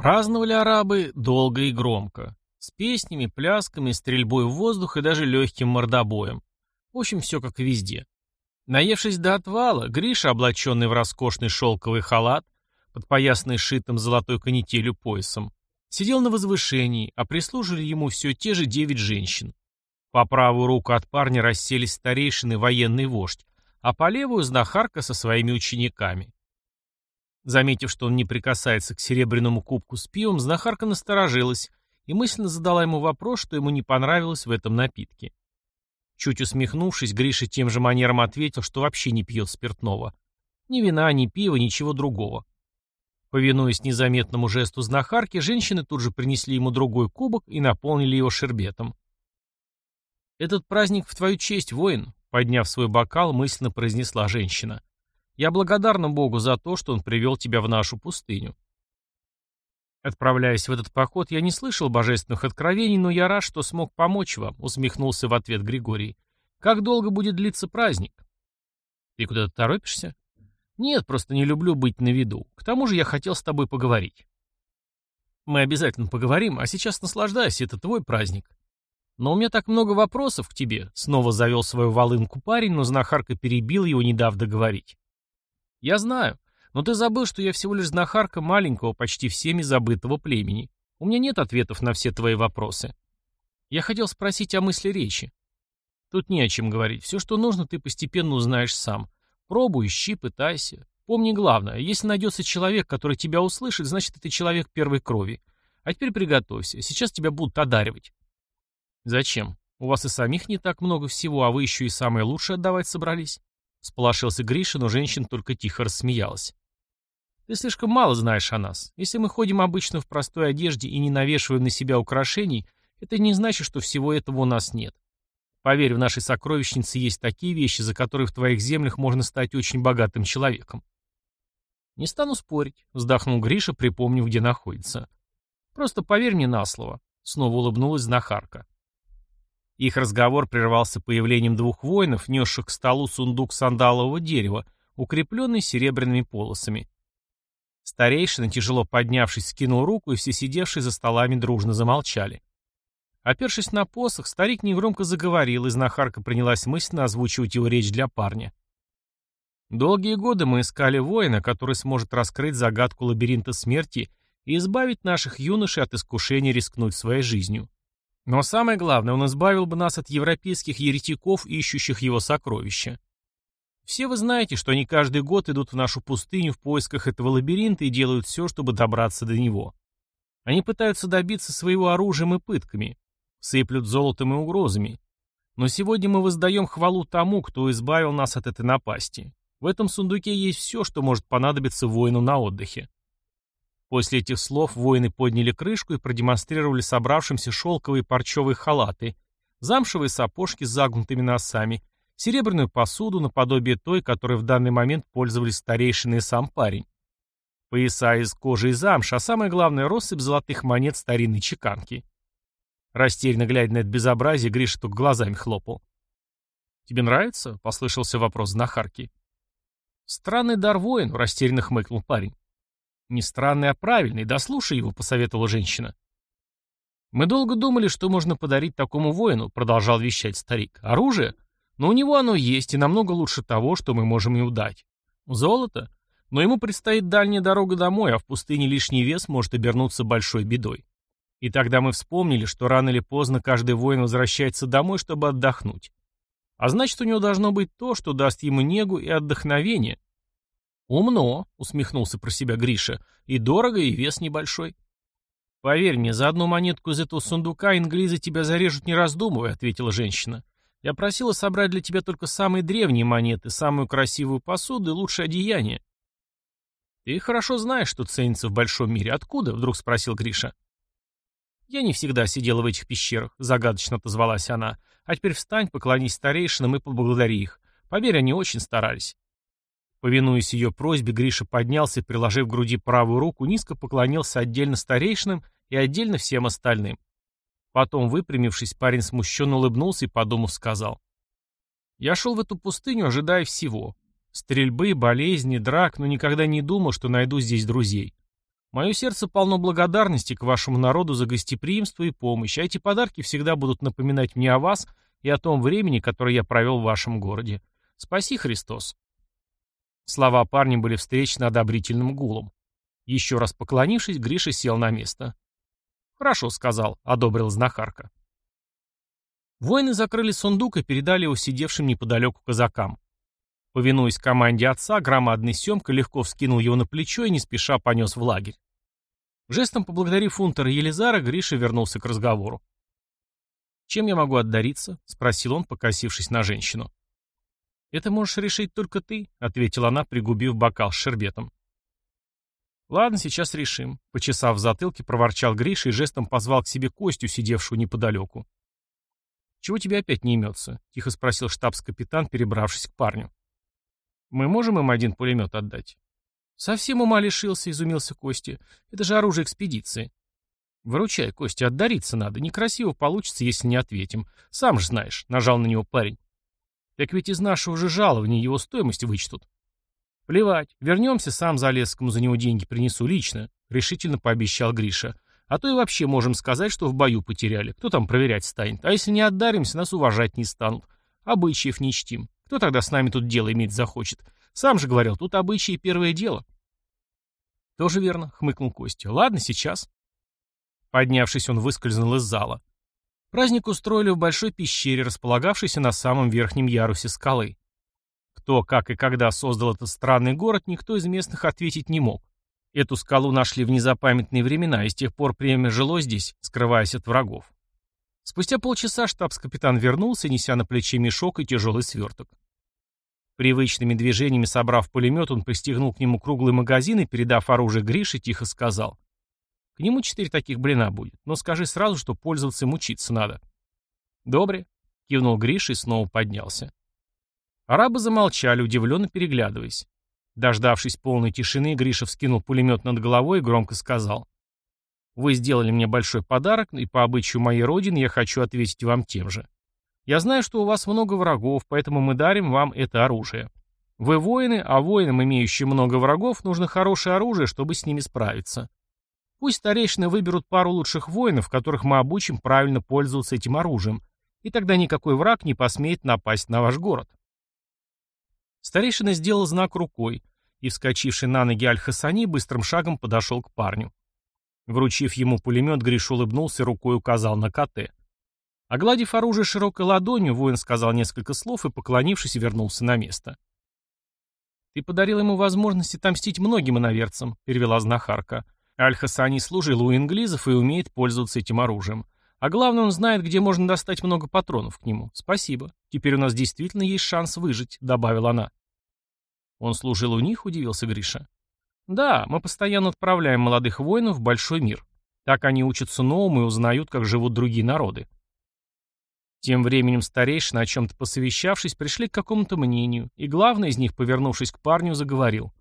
Праздновали арабы долго и громко. С песнями, плясками, стрельбой в воздух и даже легким мордобоем. В общем, все как везде. Наевшись до отвала, Гриша, облаченный в роскошный шелковый халат, подпоясанный шитым золотой канителью поясом, сидел на возвышении, а прислужили ему все те же девять женщин. По правую руку от парня расселись старейшины военный вождь, а по левую — знахарка со своими учениками. Заметив, что он не прикасается к серебряному кубку с пивом, знахарка насторожилась и мысленно задала ему вопрос, что ему не понравилось в этом напитке. Чуть усмехнувшись, Гриша тем же манером ответил, что вообще не пьет спиртного. Ни вина, ни пива, ничего другого. Повинуясь незаметному жесту знахарки, женщины тут же принесли ему другой кубок и наполнили его шербетом. «Этот праздник в твою честь, воин», — подняв свой бокал, мысленно произнесла женщина. «Я благодарна Богу за то, что Он привел тебя в нашу пустыню. Отправляясь в этот поход, я не слышал божественных откровений, но я рад, что смог помочь вам, усмехнулся в ответ Григорий. Как долго будет длиться праздник? Ты куда-то торопишься? Нет, просто не люблю быть на виду. К тому же я хотел с тобой поговорить. Мы обязательно поговорим, а сейчас наслаждайся, это твой праздник. Но у меня так много вопросов к тебе, снова завел свою волынку парень, но знахарка перебил его, не дав договорить. Я знаю. Но ты забыл, что я всего лишь знахарка маленького, почти всеми забытого племени. У меня нет ответов на все твои вопросы. Я хотел спросить о мысли речи. Тут не о чем говорить. Все, что нужно, ты постепенно узнаешь сам. Пробуй, ищи, пытайся. Помни главное, если найдется человек, который тебя услышит, значит, это человек первой крови. А теперь приготовься, сейчас тебя будут одаривать. Зачем? У вас и самих не так много всего, а вы еще и самое лучшее отдавать собрались? Сполошился Гриша, но женщина только тихо рассмеялась. Ты слишком мало знаешь о нас. Если мы ходим обычно в простой одежде и не навешиваем на себя украшений, это не значит, что всего этого у нас нет. Поверь, в нашей сокровищнице есть такие вещи, за которые в твоих землях можно стать очень богатым человеком. Не стану спорить, вздохнул Гриша, припомнив, где находится. Просто поверь мне на слово, снова улыбнулась знахарка. Их разговор прервался появлением двух воинов, несших к столу сундук сандалового дерева, укрепленный серебряными полосами. Старейшина, тяжело поднявшись, скинул руку, и все сидевшие за столами дружно замолчали. Опершись на посох, старик негромко заговорил, и знахарка принялась мысленно озвучивать его речь для парня. Долгие годы мы искали воина, который сможет раскрыть загадку лабиринта смерти и избавить наших юношей от искушения рискнуть своей жизнью. Но самое главное, он избавил бы нас от европейских еретиков, ищущих его сокровища. Все вы знаете, что они каждый год идут в нашу пустыню в поисках этого лабиринта и делают все, чтобы добраться до него. Они пытаются добиться своего оружием и пытками, сыплют золотом и угрозами. Но сегодня мы воздаем хвалу тому, кто избавил нас от этой напасти. В этом сундуке есть все, что может понадобиться воину на отдыхе. После этих слов воины подняли крышку и продемонстрировали собравшимся шелковые парчевые халаты, замшевые сапожки с загнутыми носами, серебряную посуду наподобие той, которой в данный момент пользовались старейшины и сам парень. Пояса из кожи и замша, а самое главное, россыпь золотых монет старинной чеканки. Растерянно глядя на это безобразие, Гриша только глазами хлопал. «Тебе нравится?» — послышался вопрос знахарки. «Странный дар воин», — растерянно хмыкнул парень. «Не странный, а правильный. Дослушай его», — посоветовала женщина. «Мы долго думали, что можно подарить такому воину», — продолжал вещать старик. «Оружие? Но у него оно есть, и намного лучше того, что мы можем ему дать. Золото? Но ему предстоит дальняя дорога домой, а в пустыне лишний вес может обернуться большой бедой. И тогда мы вспомнили, что рано или поздно каждый воин возвращается домой, чтобы отдохнуть. А значит, у него должно быть то, что даст ему негу и отдохновение. «Умно», — усмехнулся про себя Гриша, — «и дорого, и вес небольшой». «Поверь мне, за одну монетку из этого сундука инглизы тебя зарежут, не раздумывая», — ответила женщина. Я просила собрать для тебя только самые древние монеты, самую красивую посуду и лучшее одеяние. Ты хорошо знаешь, что ценится в большом мире. Откуда? Вдруг спросил Гриша. Я не всегда сидела в этих пещерах, загадочно отозвалась она. А теперь встань, поклонись старейшинам и поблагодари их. Поверь, они очень старались. Повинуясь ее просьбе, Гриша поднялся приложив к груди правую руку, низко поклонился отдельно старейшинам и отдельно всем остальным. Потом, выпрямившись, парень смущенно улыбнулся и, подумав, сказал. «Я шел в эту пустыню, ожидая всего. Стрельбы, болезни, драк, но никогда не думал, что найду здесь друзей. Мое сердце полно благодарности к вашему народу за гостеприимство и помощь, а эти подарки всегда будут напоминать мне о вас и о том времени, которое я провел в вашем городе. Спаси Христос. Слова парня были встречены одобрительным гулом. Еще раз поклонившись, Гриша сел на место. «Хорошо», — сказал, — одобрил знахарка. Воины закрыли сундук и передали его сидевшим неподалеку казакам. Повинуясь команде отца, громадный Семка легко вскинул его на плечо и не спеша понес в лагерь. Жестом поблагодарив Унтера Елизара, Гриша вернулся к разговору. «Чем я могу отдариться?» — спросил он, покосившись на женщину. «Это можешь решить только ты», — ответила она, пригубив бокал с шербетом. «Ладно, сейчас решим», — почесав в затылке, проворчал Гриша и жестом позвал к себе Костю, сидевшую неподалеку. «Чего тебе опять не имется?» — тихо спросил штабс-капитан, перебравшись к парню. «Мы можем им один пулемет отдать?» «Совсем ума лишился», — изумился Костя. «Это же оружие экспедиции». «Выручай, Костя, отдариться надо. Некрасиво получится, если не ответим. Сам же знаешь», — нажал на него парень. Так ведь из нашего же жалования его стоимость вычтут. Плевать, вернемся, сам Залесскому за него деньги принесу лично, решительно пообещал Гриша. А то и вообще можем сказать, что в бою потеряли. Кто там проверять станет? А если не отдаримся, нас уважать не станут. Обычаев не чтим. Кто тогда с нами тут дело иметь захочет? Сам же говорил, тут обычаи первое дело. Тоже верно, хмыкнул Костя. Ладно, сейчас. Поднявшись, он выскользнул из зала. Праздник устроили в большой пещере, располагавшейся на самом верхнем ярусе скалы. Кто, как и когда создал этот странный город, никто из местных ответить не мог. Эту скалу нашли в незапамятные времена, и с тех пор племя жило здесь, скрываясь от врагов. Спустя полчаса штабс-капитан вернулся, неся на плече мешок и тяжелый сверток. Привычными движениями собрав пулемет, он пристегнул к нему круглый магазин и, передав оружие Грише, тихо сказал. К нему четыре таких блина будет, но скажи сразу, что пользоваться им учиться надо. Добре, кивнул Гриша и снова поднялся. Арабы замолчали, удивленно переглядываясь. Дождавшись полной тишины, Гриша вскинул пулемет над головой и громко сказал. «Вы сделали мне большой подарок, и по обычаю моей родины я хочу ответить вам тем же. Я знаю, что у вас много врагов, поэтому мы дарим вам это оружие. Вы воины, а воинам, имеющим много врагов, нужно хорошее оружие, чтобы с ними справиться. Пусть старейшины выберут пару лучших воинов, которых мы обучим правильно пользоваться этим оружием, и тогда никакой враг не посмеет напасть на ваш город. Старейшина сделал знак рукой, и, вскочивший на ноги Аль-Хасани, быстрым шагом подошел к парню. Вручив ему пулемет, Гриш улыбнулся рукой указал на КТ. Огладив оружие широкой ладонью, воин сказал несколько слов и, поклонившись, вернулся на место. «Ты подарил ему возможность отомстить многим иноверцам», — перевела знахарка. Аль-Хасани служил у инглизов и умеет пользоваться этим оружием. А главное, он знает, где можно достать много патронов к нему. Спасибо. Теперь у нас действительно есть шанс выжить», — добавила она. Он служил у них, удивился Гриша. «Да, мы постоянно отправляем молодых воинов в большой мир. Так они учатся новому и узнают, как живут другие народы». Тем временем старейшины, о чем-то посовещавшись, пришли к какому-то мнению, и главный из них, повернувшись к парню, заговорил.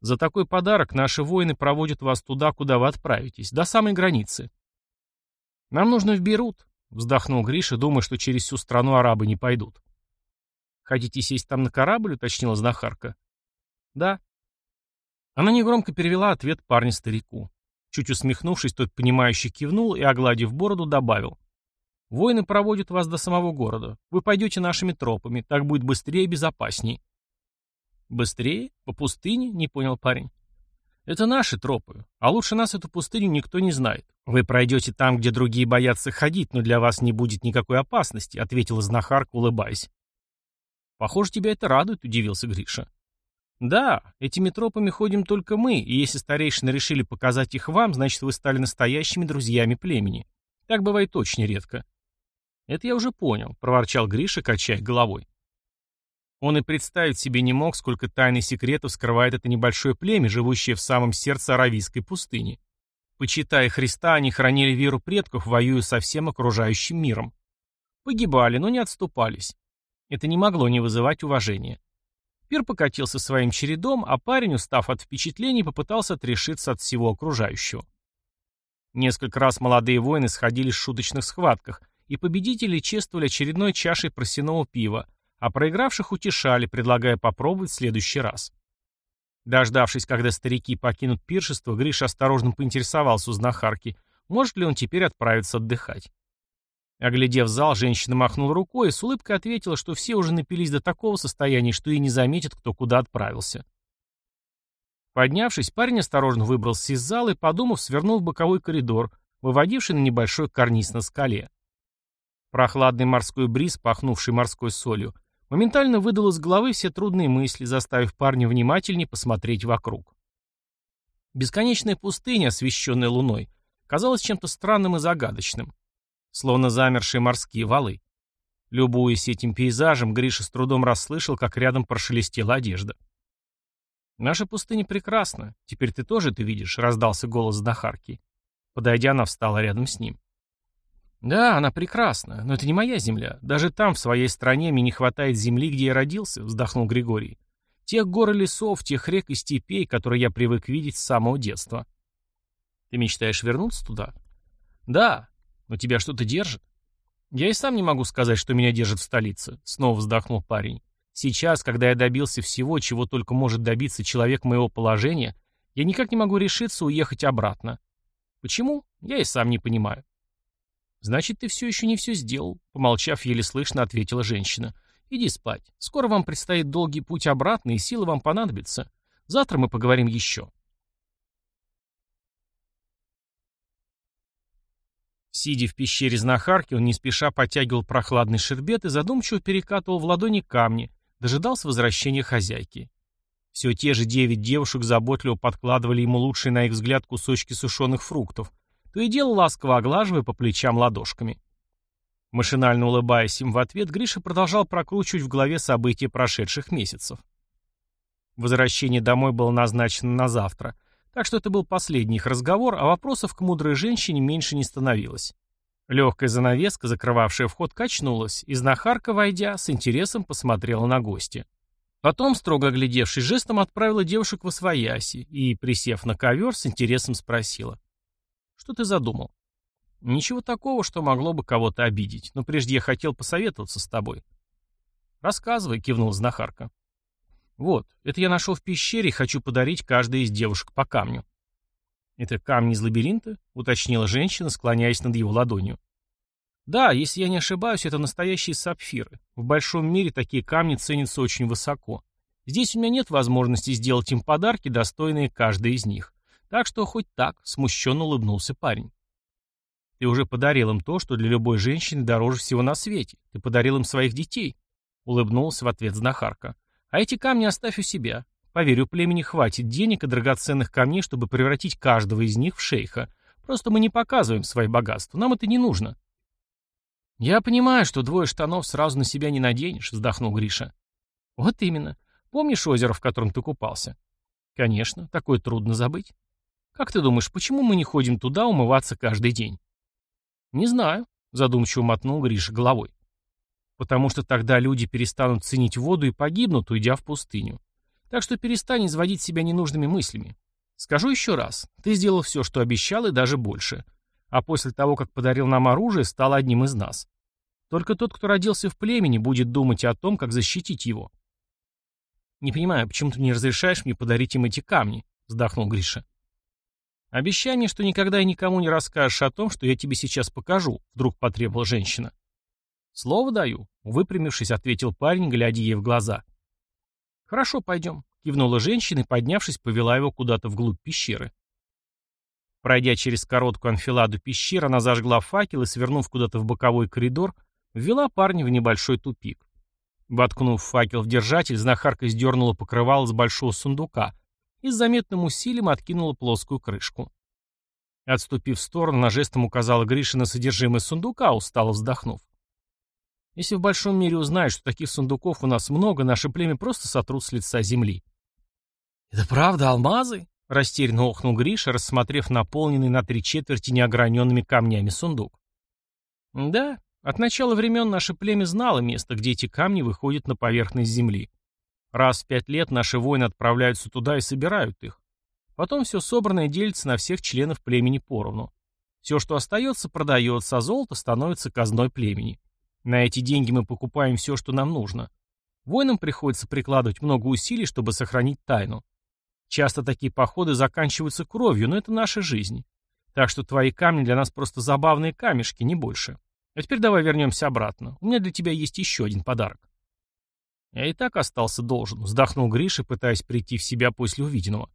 За такой подарок наши воины проводят вас туда, куда вы отправитесь, до самой границы. Нам нужно в Берут, вздохнул Гриша, думая, что через всю страну арабы не пойдут. Хотите сесть там на корабль, уточнила знахарка. Да. Она негромко перевела ответ парня старику. Чуть усмехнувшись, тот понимающе кивнул и, огладив бороду, добавил. «Воины проводят вас до самого города. Вы пойдете нашими тропами. Так будет быстрее и безопасней. «Быстрее? По пустыне?» — не понял парень. «Это наши тропы, а лучше нас эту пустыню никто не знает. Вы пройдете там, где другие боятся ходить, но для вас не будет никакой опасности», — ответила знахарка, улыбаясь. «Похоже, тебя это радует», — удивился Гриша. «Да, этими тропами ходим только мы, и если старейшины решили показать их вам, значит, вы стали настоящими друзьями племени. Так бывает очень редко». «Это я уже понял», — проворчал Гриша, качая головой. Он и представить себе не мог, сколько тайн и секретов скрывает это небольшое племя, живущее в самом сердце Аравийской пустыни. Почитая Христа, они хранили веру предков, воюя со всем окружающим миром. Погибали, но не отступались. Это не могло не вызывать уважения. Пир покатился своим чередом, а парень, устав от впечатлений, попытался отрешиться от всего окружающего. Несколько раз молодые воины сходились в шуточных схватках, и победители чествовали очередной чашей просяного пива, а проигравших утешали, предлагая попробовать в следующий раз. Дождавшись, когда старики покинут пиршество, Гриша осторожно поинтересовался у знахарки, может ли он теперь отправиться отдыхать. Оглядев зал, женщина махнула рукой и с улыбкой ответила, что все уже напились до такого состояния, что и не заметят, кто куда отправился. Поднявшись, парень осторожно выбрался из зала и, подумав, свернул в боковой коридор, выводивший на небольшой карниз на скале. Прохладный морской бриз, пахнувший морской солью, моментально выдал из головы все трудные мысли, заставив парня внимательнее посмотреть вокруг. Бесконечная пустыня, освещенная луной, казалась чем-то странным и загадочным словно замершие морские валы. Любуясь этим пейзажем, Гриша с трудом расслышал, как рядом прошелестела одежда. «Наша пустыня прекрасна. Теперь ты тоже это видишь», — раздался голос Захарки. Подойдя, она встала рядом с ним. «Да, она прекрасна, но это не моя земля. Даже там, в своей стране, мне не хватает земли, где я родился», — вздохнул Григорий. «Тех гор и лесов, тех рек и степей, которые я привык видеть с самого детства». «Ты мечтаешь вернуться туда?» «Да, но тебя что-то держит? Я и сам не могу сказать, что меня держит в столице, снова вздохнул парень. Сейчас, когда я добился всего, чего только может добиться человек моего положения, я никак не могу решиться уехать обратно. Почему? Я и сам не понимаю. Значит, ты все еще не все сделал, помолчав, еле слышно ответила женщина. Иди спать. Скоро вам предстоит долгий путь обратно, и силы вам понадобятся. Завтра мы поговорим еще. Сидя в пещере знахарки, он не спеша подтягивал прохладный шербет и задумчиво перекатывал в ладони камни, дожидался возвращения хозяйки. Все те же девять девушек заботливо подкладывали ему лучшие на их взгляд кусочки сушеных фруктов, то и дело ласково оглаживая по плечам ладошками. Машинально улыбаясь им в ответ, Гриша продолжал прокручивать в голове события прошедших месяцев. Возвращение домой было назначено на завтра — так что это был последний их разговор, а вопросов к мудрой женщине меньше не становилось. Легкая занавеска, закрывавшая вход, качнулась, и знахарка, войдя, с интересом посмотрела на гостя. Потом, строго оглядевшись, жестом отправила девушек в освояси и, присев на ковер, с интересом спросила. «Что ты задумал?» «Ничего такого, что могло бы кого-то обидеть, но прежде я хотел посоветоваться с тобой». «Рассказывай», — кивнула знахарка. Вот, это я нашел в пещере и хочу подарить каждой из девушек по камню. Это камни из лабиринта? Уточнила женщина, склоняясь над его ладонью. Да, если я не ошибаюсь, это настоящие сапфиры. В большом мире такие камни ценятся очень высоко. Здесь у меня нет возможности сделать им подарки, достойные каждой из них. Так что хоть так, смущенно улыбнулся парень. Ты уже подарил им то, что для любой женщины дороже всего на свете. Ты подарил им своих детей. Улыбнулся в ответ знахарка. А эти камни оставь у себя. Поверю, племени хватит денег и драгоценных камней, чтобы превратить каждого из них в шейха. Просто мы не показываем свои богатства. Нам это не нужно. Я понимаю, что двое штанов сразу на себя не наденешь, вздохнул Гриша. Вот именно. Помнишь озеро, в котором ты купался? Конечно, такое трудно забыть. Как ты думаешь, почему мы не ходим туда умываться каждый день? Не знаю, задумчиво мотнул Гриша головой потому что тогда люди перестанут ценить воду и погибнут, уйдя в пустыню. Так что перестань изводить себя ненужными мыслями. Скажу еще раз, ты сделал все, что обещал, и даже больше. А после того, как подарил нам оружие, стал одним из нас. Только тот, кто родился в племени, будет думать о том, как защитить его. «Не понимаю, почему ты не разрешаешь мне подарить им эти камни?» — вздохнул Гриша. «Обещай мне, что никогда и никому не расскажешь о том, что я тебе сейчас покажу», — вдруг потребовала женщина. «Слово даю», — выпрямившись, ответил парень, глядя ей в глаза. «Хорошо, пойдем», — кивнула женщина и, поднявшись, повела его куда-то вглубь пещеры. Пройдя через короткую анфиладу пещеры, она зажгла факел и, свернув куда-то в боковой коридор, ввела парня в небольшой тупик. Воткнув факел в держатель, знахарка сдернула покрывало с большого сундука и с заметным усилием откинула плоскую крышку. Отступив в сторону, она жестом указала Грише на содержимое сундука, устало вздохнув. Если в большом мире узнают, что таких сундуков у нас много, наше племя просто сотрут с лица земли. «Это правда алмазы?» — растерянно охнул Гриша, рассмотрев наполненный на три четверти неограненными камнями сундук. «Да, от начала времен наше племя знало место, где эти камни выходят на поверхность земли. Раз в пять лет наши воины отправляются туда и собирают их. Потом все собранное делится на всех членов племени поровну. Все, что остается, продается, а золото становится казной племени. На эти деньги мы покупаем все, что нам нужно. Воинам приходится прикладывать много усилий, чтобы сохранить тайну. Часто такие походы заканчиваются кровью, но это наша жизнь. Так что твои камни для нас просто забавные камешки, не больше. А теперь давай вернемся обратно. У меня для тебя есть еще один подарок. Я и так остался должен, вздохнул Гриша, пытаясь прийти в себя после увиденного.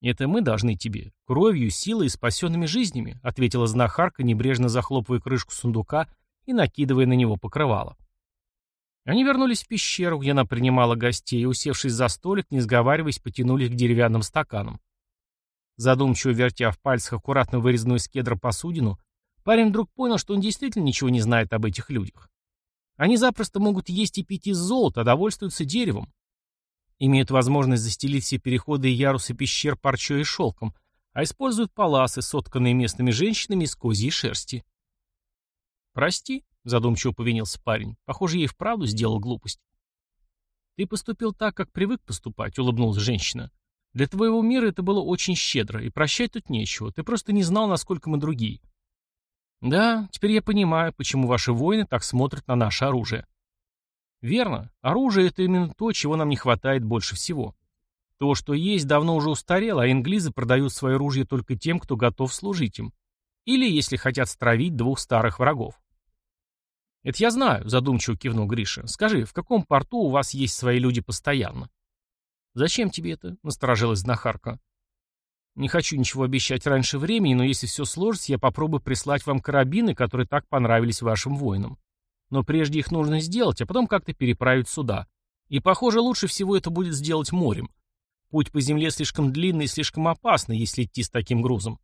«Это мы должны тебе, кровью, силой и спасенными жизнями», ответила знахарка, небрежно захлопывая крышку сундука и накидывая на него покрывало. Они вернулись в пещеру, где она принимала гостей, и, усевшись за столик, не сговариваясь, потянулись к деревянным стаканам. Задумчиво вертя в пальцах аккуратно вырезанную из кедра посудину, парень вдруг понял, что он действительно ничего не знает об этих людях. Они запросто могут есть и пить из золота, а довольствуются деревом. Имеют возможность застелить все переходы и ярусы пещер парчой и шелком, а используют паласы, сотканные местными женщинами из козьей шерсти. «Прости», — задумчиво повинился парень, — «похоже, ей вправду сделал глупость». «Ты поступил так, как привык поступать», — улыбнулась женщина. «Для твоего мира это было очень щедро, и прощать тут нечего, ты просто не знал, насколько мы другие». «Да, теперь я понимаю, почему ваши воины так смотрят на наше оружие». Верно. Оружие — это именно то, чего нам не хватает больше всего. То, что есть, давно уже устарело, а инглизы продают свое оружие только тем, кто готов служить им. Или если хотят стравить двух старых врагов. «Это я знаю», — задумчиво кивнул Гриша. «Скажи, в каком порту у вас есть свои люди постоянно?» «Зачем тебе это?» — насторожилась знахарка. «Не хочу ничего обещать раньше времени, но если все сложится, я попробую прислать вам карабины, которые так понравились вашим воинам. Но прежде их нужно сделать, а потом как-то переправить сюда. И, похоже, лучше всего это будет сделать морем. Путь по земле слишком длинный и слишком опасный, если идти с таким грузом.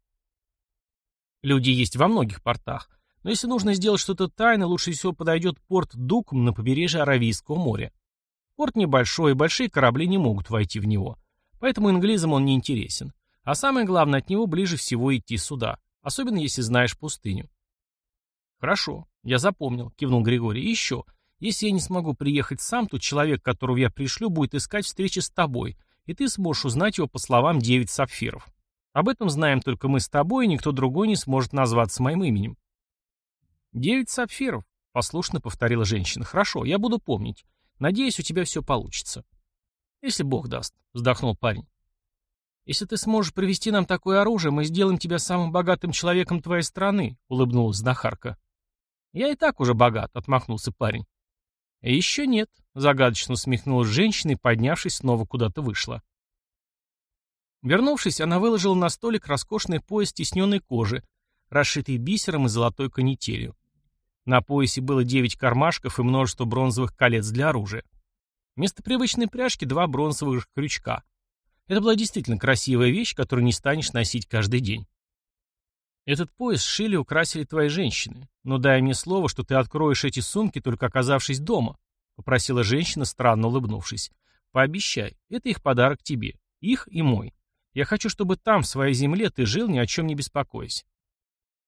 Люди есть во многих портах, но если нужно сделать что-то тайно, лучше всего подойдет порт Дукм на побережье Аравийского моря. Порт небольшой, и большие корабли не могут войти в него. Поэтому инглизам он не интересен. А самое главное, от него ближе всего идти сюда, особенно если знаешь пустыню. Хорошо, я запомнил, кивнул Григорий. И еще, если я не смогу приехать сам, то человек, которого я пришлю, будет искать встречи с тобой, и ты сможешь узнать его по словам девять сапфиров. Об этом знаем только мы с тобой, и никто другой не сможет назваться моим именем. Девять сапфиров, послушно повторила женщина. Хорошо, я буду помнить. Надеюсь, у тебя все получится. Если Бог даст, вздохнул парень. Если ты сможешь привести нам такое оружие, мы сделаем тебя самым богатым человеком твоей страны, улыбнулась знахарка. «Я и так уже богат», — отмахнулся парень. «Еще нет», — загадочно усмехнулась женщина и, поднявшись, снова куда-то вышла. Вернувшись, она выложила на столик роскошный пояс тисненной кожи, расшитый бисером и золотой канителью. На поясе было девять кармашков и множество бронзовых колец для оружия. Вместо привычной пряжки два бронзовых крючка. Это была действительно красивая вещь, которую не станешь носить каждый день. Этот пояс шили и украсили твои женщины. Но дай мне слово, что ты откроешь эти сумки, только оказавшись дома», — попросила женщина, странно улыбнувшись. «Пообещай, это их подарок тебе, их и мой. Я хочу, чтобы там, в своей земле, ты жил, ни о чем не беспокойся».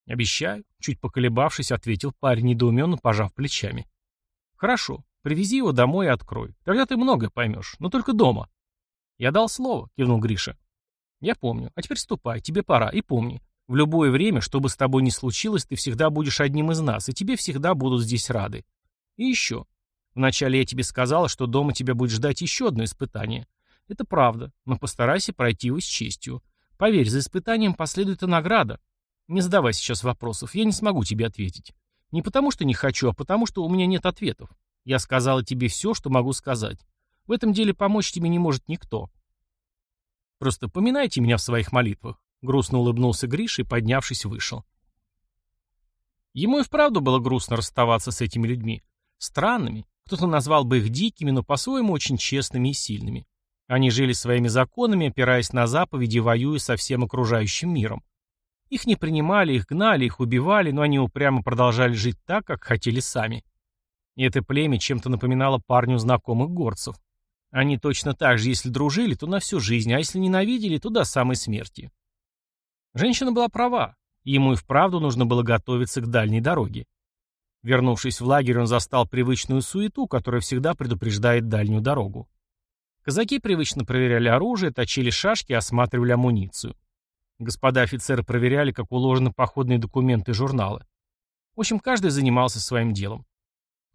«Обещаю», — чуть поколебавшись, ответил парень, недоуменно пожав плечами. «Хорошо, привези его домой и открой. Тогда ты многое поймешь, но только дома». «Я дал слово», — кивнул Гриша. «Я помню. А теперь ступай, тебе пора, и помни, в любое время, что бы с тобой ни случилось, ты всегда будешь одним из нас, и тебе всегда будут здесь рады. И еще. Вначале я тебе сказала, что дома тебя будет ждать еще одно испытание. Это правда, но постарайся пройти его с честью. Поверь, за испытанием последует и награда. Не задавай сейчас вопросов, я не смогу тебе ответить. Не потому, что не хочу, а потому, что у меня нет ответов. Я сказала тебе все, что могу сказать. В этом деле помочь тебе не может никто. Просто поминайте меня в своих молитвах. Грустно улыбнулся Гриша и, поднявшись, вышел. Ему и вправду было грустно расставаться с этими людьми. Странными. Кто-то назвал бы их дикими, но по-своему очень честными и сильными. Они жили своими законами, опираясь на заповеди, воюя со всем окружающим миром. Их не принимали, их гнали, их убивали, но они упрямо продолжали жить так, как хотели сами. И это племя чем-то напоминало парню знакомых горцев. Они точно так же, если дружили, то на всю жизнь, а если ненавидели, то до самой смерти. Женщина была права. Ему и вправду нужно было готовиться к дальней дороге. Вернувшись в лагерь, он застал привычную суету, которая всегда предупреждает дальнюю дорогу. Казаки привычно проверяли оружие, точили шашки осматривали амуницию. Господа офицеры проверяли, как уложены походные документы и журналы. В общем, каждый занимался своим делом.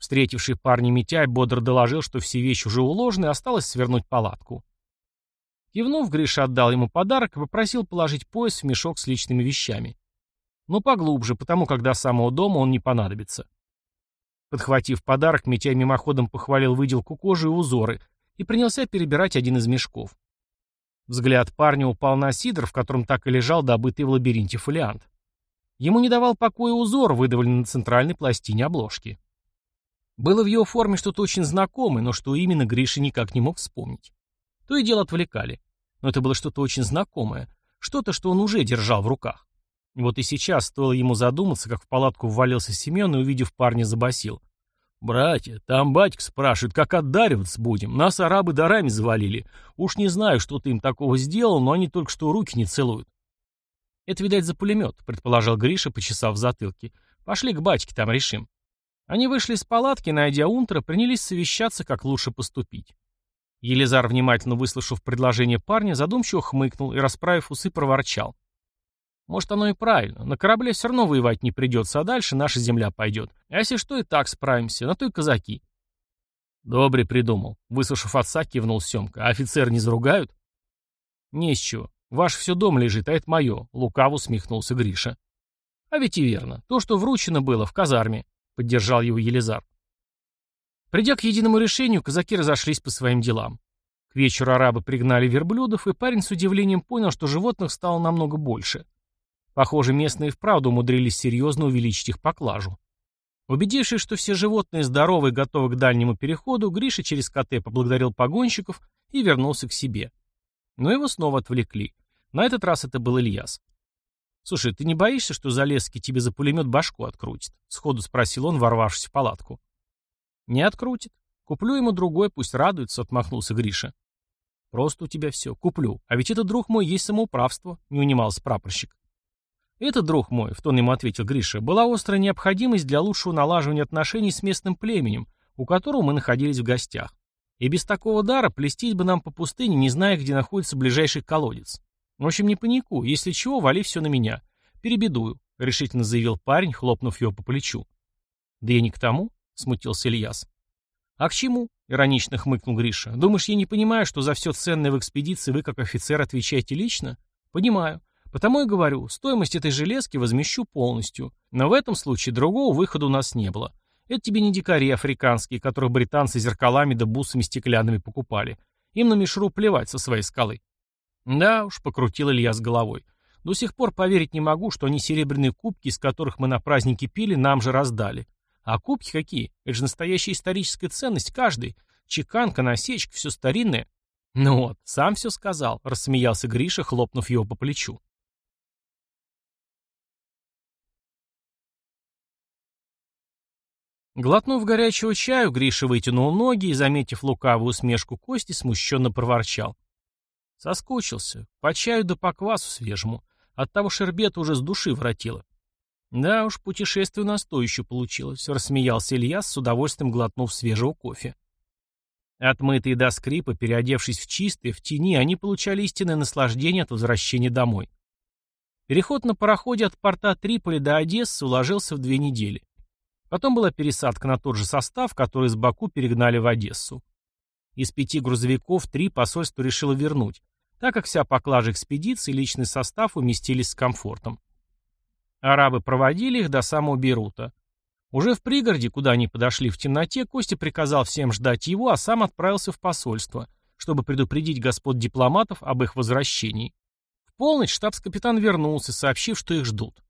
Встретивший парня Митяй бодро доложил, что все вещи уже уложены, осталось свернуть палатку. Кивнув, Гриша отдал ему подарок и попросил положить пояс в мешок с личными вещами. Но поглубже, потому как до самого дома он не понадобится. Подхватив подарок, Митяй мимоходом похвалил выделку кожи и узоры и принялся перебирать один из мешков. Взгляд парня упал на сидр, в котором так и лежал добытый в лабиринте фолиант. Ему не давал покоя узор, выдавленный на центральной пластине обложки. Было в его форме что-то очень знакомое, но что именно Гриша никак не мог вспомнить. То и дело отвлекали. Но это было что-то очень знакомое, что-то, что он уже держал в руках. Вот и сейчас стоило ему задуматься, как в палатку ввалился Семен и, увидев парня, забасил. «Братья, там батька спрашивает, как отдариваться будем. Нас арабы дарами завалили. Уж не знаю, что ты им такого сделал, но они только что руки не целуют». «Это, видать, за пулемет», — предположил Гриша, почесав затылки. «Пошли к батьке, там решим». Они вышли из палатки, найдя Унтера, принялись совещаться, как лучше поступить. Елизар, внимательно выслушав предложение парня, задумчиво хмыкнул и, расправив усы, проворчал. «Может, оно и правильно. На корабле все равно воевать не придется, а дальше наша земля пойдет. А если что, и так справимся, на то и казаки». «Добрый придумал», — выслушав отца, кивнул Семка. «А офицер не заругают?» «Не с чего. Ваш все дом лежит, а это мое», — лукаво усмехнулся Гриша. «А ведь и верно. То, что вручено было в казарме», — поддержал его Елизар. Придя к единому решению, казаки разошлись по своим делам. К вечеру арабы пригнали верблюдов, и парень с удивлением понял, что животных стало намного больше. Похоже, местные вправду умудрились серьезно увеличить их поклажу. Убедившись, что все животные здоровы и готовы к дальнему переходу, Гриша через КТ поблагодарил погонщиков и вернулся к себе. Но его снова отвлекли. На этот раз это был Ильяс. «Слушай, ты не боишься, что Залесский тебе за пулемет башку открутит?» — сходу спросил он, ворвавшись в палатку. «Не открутит. Куплю ему другой, пусть радуется», — отмахнулся Гриша. «Просто у тебя все. Куплю. А ведь это, друг мой, есть самоуправство», — не унимался прапорщик. «Это, друг мой», — в тон ему ответил Гриша, — «была острая необходимость для лучшего налаживания отношений с местным племенем, у которого мы находились в гостях. И без такого дара плестись бы нам по пустыне, не зная, где находится ближайший колодец. В общем, не панику, если чего, вали все на меня. Перебедую», — решительно заявил парень, хлопнув его по плечу. «Да я не к тому», — смутился Ильяс. «А к чему?» — иронично хмыкнул Гриша. «Думаешь, я не понимаю, что за все ценное в экспедиции вы как офицер отвечаете лично?» «Понимаю. Потому и говорю, стоимость этой железки возмещу полностью. Но в этом случае другого выхода у нас не было. Это тебе не дикари африканские, которых британцы зеркалами да бусами стеклянными покупали. Им на мишру плевать со своей скалы». «Да уж», — покрутил Илья с головой. «До сих пор поверить не могу, что они серебряные кубки, из которых мы на празднике пили, нам же раздали. А кубки какие? Это же настоящая историческая ценность каждый. Чеканка, насечка, все старинное. Ну вот, сам все сказал, рассмеялся Гриша, хлопнув его по плечу. Глотнув горячего чаю, Гриша вытянул ноги и, заметив лукавую усмешку Кости, смущенно проворчал. Соскучился. По чаю да по квасу свежему. От того шербета уже с души воротило. «Да уж, путешествие у нас то еще получилось», — рассмеялся Ильяс, с удовольствием глотнув свежего кофе. Отмытые до скрипа, переодевшись в чистые, в тени, они получали истинное наслаждение от возвращения домой. Переход на пароходе от порта Триполи до Одессы уложился в две недели. Потом была пересадка на тот же состав, который из Баку перегнали в Одессу. Из пяти грузовиков три посольство решило вернуть, так как вся поклажа экспедиции и личный состав уместились с комфортом. Арабы проводили их до самого Бейрута. Уже в пригороде, куда они подошли в темноте, Костя приказал всем ждать его, а сам отправился в посольство, чтобы предупредить господ дипломатов об их возвращении. В полночь штабс-капитан вернулся, сообщив, что их ждут.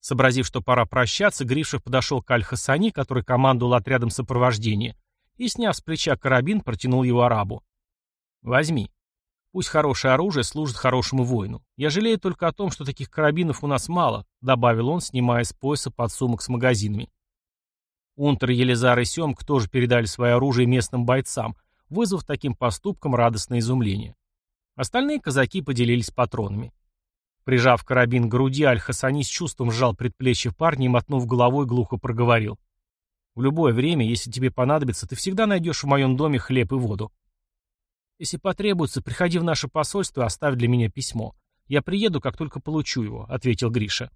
Сообразив, что пора прощаться, Грившев подошел к Аль-Хасани, который командовал отрядом сопровождения, и, сняв с плеча карабин, протянул его арабу. «Возьми. Пусть хорошее оружие служит хорошему воину. Я жалею только о том, что таких карабинов у нас мало», добавил он, снимая с пояса подсумок с магазинами. Унтер, Елизар и Семк тоже передали свое оружие местным бойцам, вызвав таким поступком радостное изумление. Остальные казаки поделились патронами. Прижав карабин к груди, Аль-Хасани с чувством сжал предплечье парня и, мотнув головой, глухо проговорил. «В любое время, если тебе понадобится, ты всегда найдешь в моем доме хлеб и воду. Если потребуется, приходи в наше посольство и оставь для меня письмо. Я приеду, как только получу его», — ответил Гриша.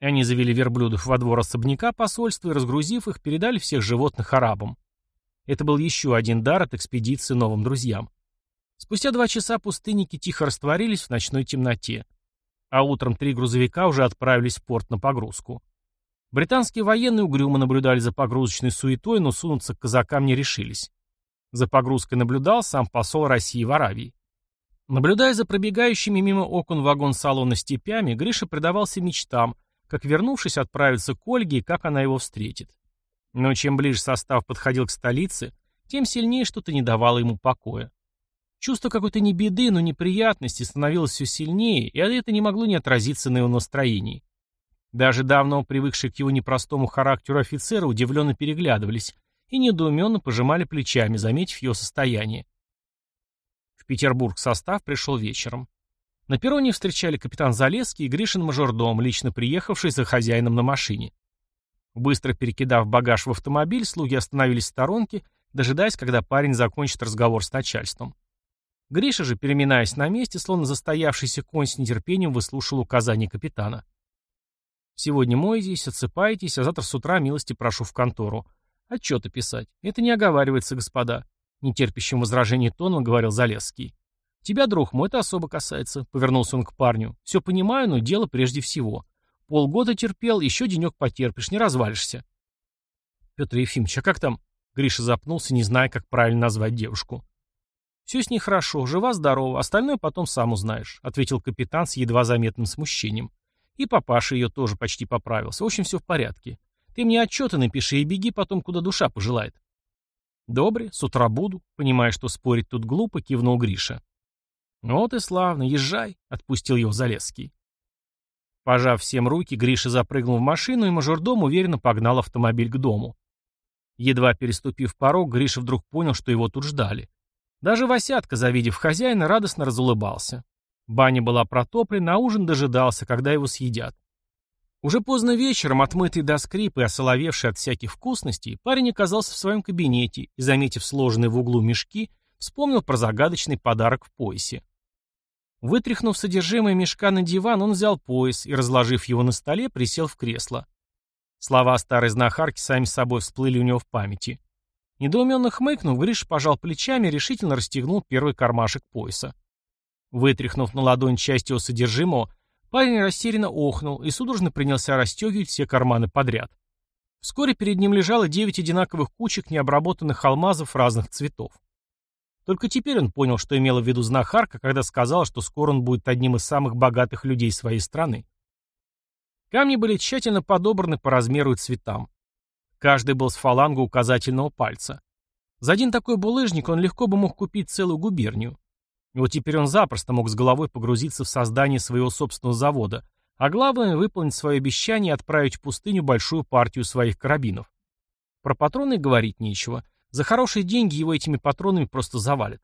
Они завели верблюдов во двор особняка посольства и, разгрузив их, передали всех животных арабам. Это был еще один дар от экспедиции новым друзьям. Спустя два часа пустынники тихо растворились в ночной темноте. А утром три грузовика уже отправились в порт на погрузку. Британские военные угрюмо наблюдали за погрузочной суетой, но сунуться к казакам не решились. За погрузкой наблюдал сам посол России в Аравии. Наблюдая за пробегающими мимо окон вагон-салона степями, Гриша предавался мечтам, как вернувшись отправиться к Ольге и как она его встретит. Но чем ближе состав подходил к столице, тем сильнее что-то не давало ему покоя. Чувство какой-то не беды, но неприятности становилось все сильнее, и это не могло не отразиться на его настроении. Даже давно привыкшие к его непростому характеру офицеры удивленно переглядывались и недоуменно пожимали плечами, заметив его состояние. В Петербург состав пришел вечером. На перроне встречали капитан Залесский и Гришин мажордом, лично приехавший за хозяином на машине. Быстро перекидав багаж в автомобиль, слуги остановились в сторонке, дожидаясь, когда парень закончит разговор с начальством. Гриша же, переминаясь на месте, словно застоявшийся конь с нетерпением выслушал указания капитана. «Сегодня моетесь, отсыпаетесь, а завтра с утра милости прошу в контору. Отчеты писать. Это не оговаривается, господа», — нетерпящим возражений тоном говорил Залесский. «Тебя, друг мой, это особо касается», — повернулся он к парню. «Все понимаю, но дело прежде всего. Полгода терпел, еще денек потерпишь, не развалишься». «Петр Ефимович, а как там?» Гриша запнулся, не зная, как правильно назвать девушку. «Все с ней хорошо, жива-здорова, остальное потом сам узнаешь», — ответил капитан с едва заметным смущением. «И папаша ее тоже почти поправился. В общем, все в порядке. Ты мне отчеты напиши и беги потом, куда душа пожелает». «Добре, с утра буду», понимая, что спорить тут глупо, кивнул Гриша. «Вот и славно, езжай», — отпустил его Залесский. Пожав всем руки, Гриша запрыгнул в машину, и мажордом уверенно погнал автомобиль к дому. Едва переступив порог, Гриша вдруг понял, что его тут ждали. Даже Васятка, завидев хозяина, радостно разулыбался. Баня была протоплена, а ужин дожидался, когда его съедят. Уже поздно вечером, отмытый до скрипа и осоловевший от всяких вкусностей, парень оказался в своем кабинете и, заметив сложенные в углу мешки, вспомнил про загадочный подарок в поясе. Вытряхнув содержимое мешка на диван, он взял пояс и, разложив его на столе, присел в кресло. Слова старой знахарки сами собой всплыли у него в памяти. Недоуменно хмыкнув, Гриш пожал плечами и решительно расстегнул первый кармашек пояса. Вытряхнув на ладонь часть его содержимого, парень растерянно охнул и судорожно принялся расстегивать все карманы подряд. Вскоре перед ним лежало девять одинаковых кучек необработанных алмазов разных цветов. Только теперь он понял, что имела в виду знахарка, когда сказала, что скоро он будет одним из самых богатых людей своей страны. Камни были тщательно подобраны по размеру и цветам. Каждый был с фалангу указательного пальца. За один такой булыжник он легко бы мог купить целую губернию. И вот теперь он запросто мог с головой погрузиться в создание своего собственного завода, а главное — выполнить свое обещание и отправить в пустыню большую партию своих карабинов. Про патроны говорить нечего. За хорошие деньги его этими патронами просто завалят.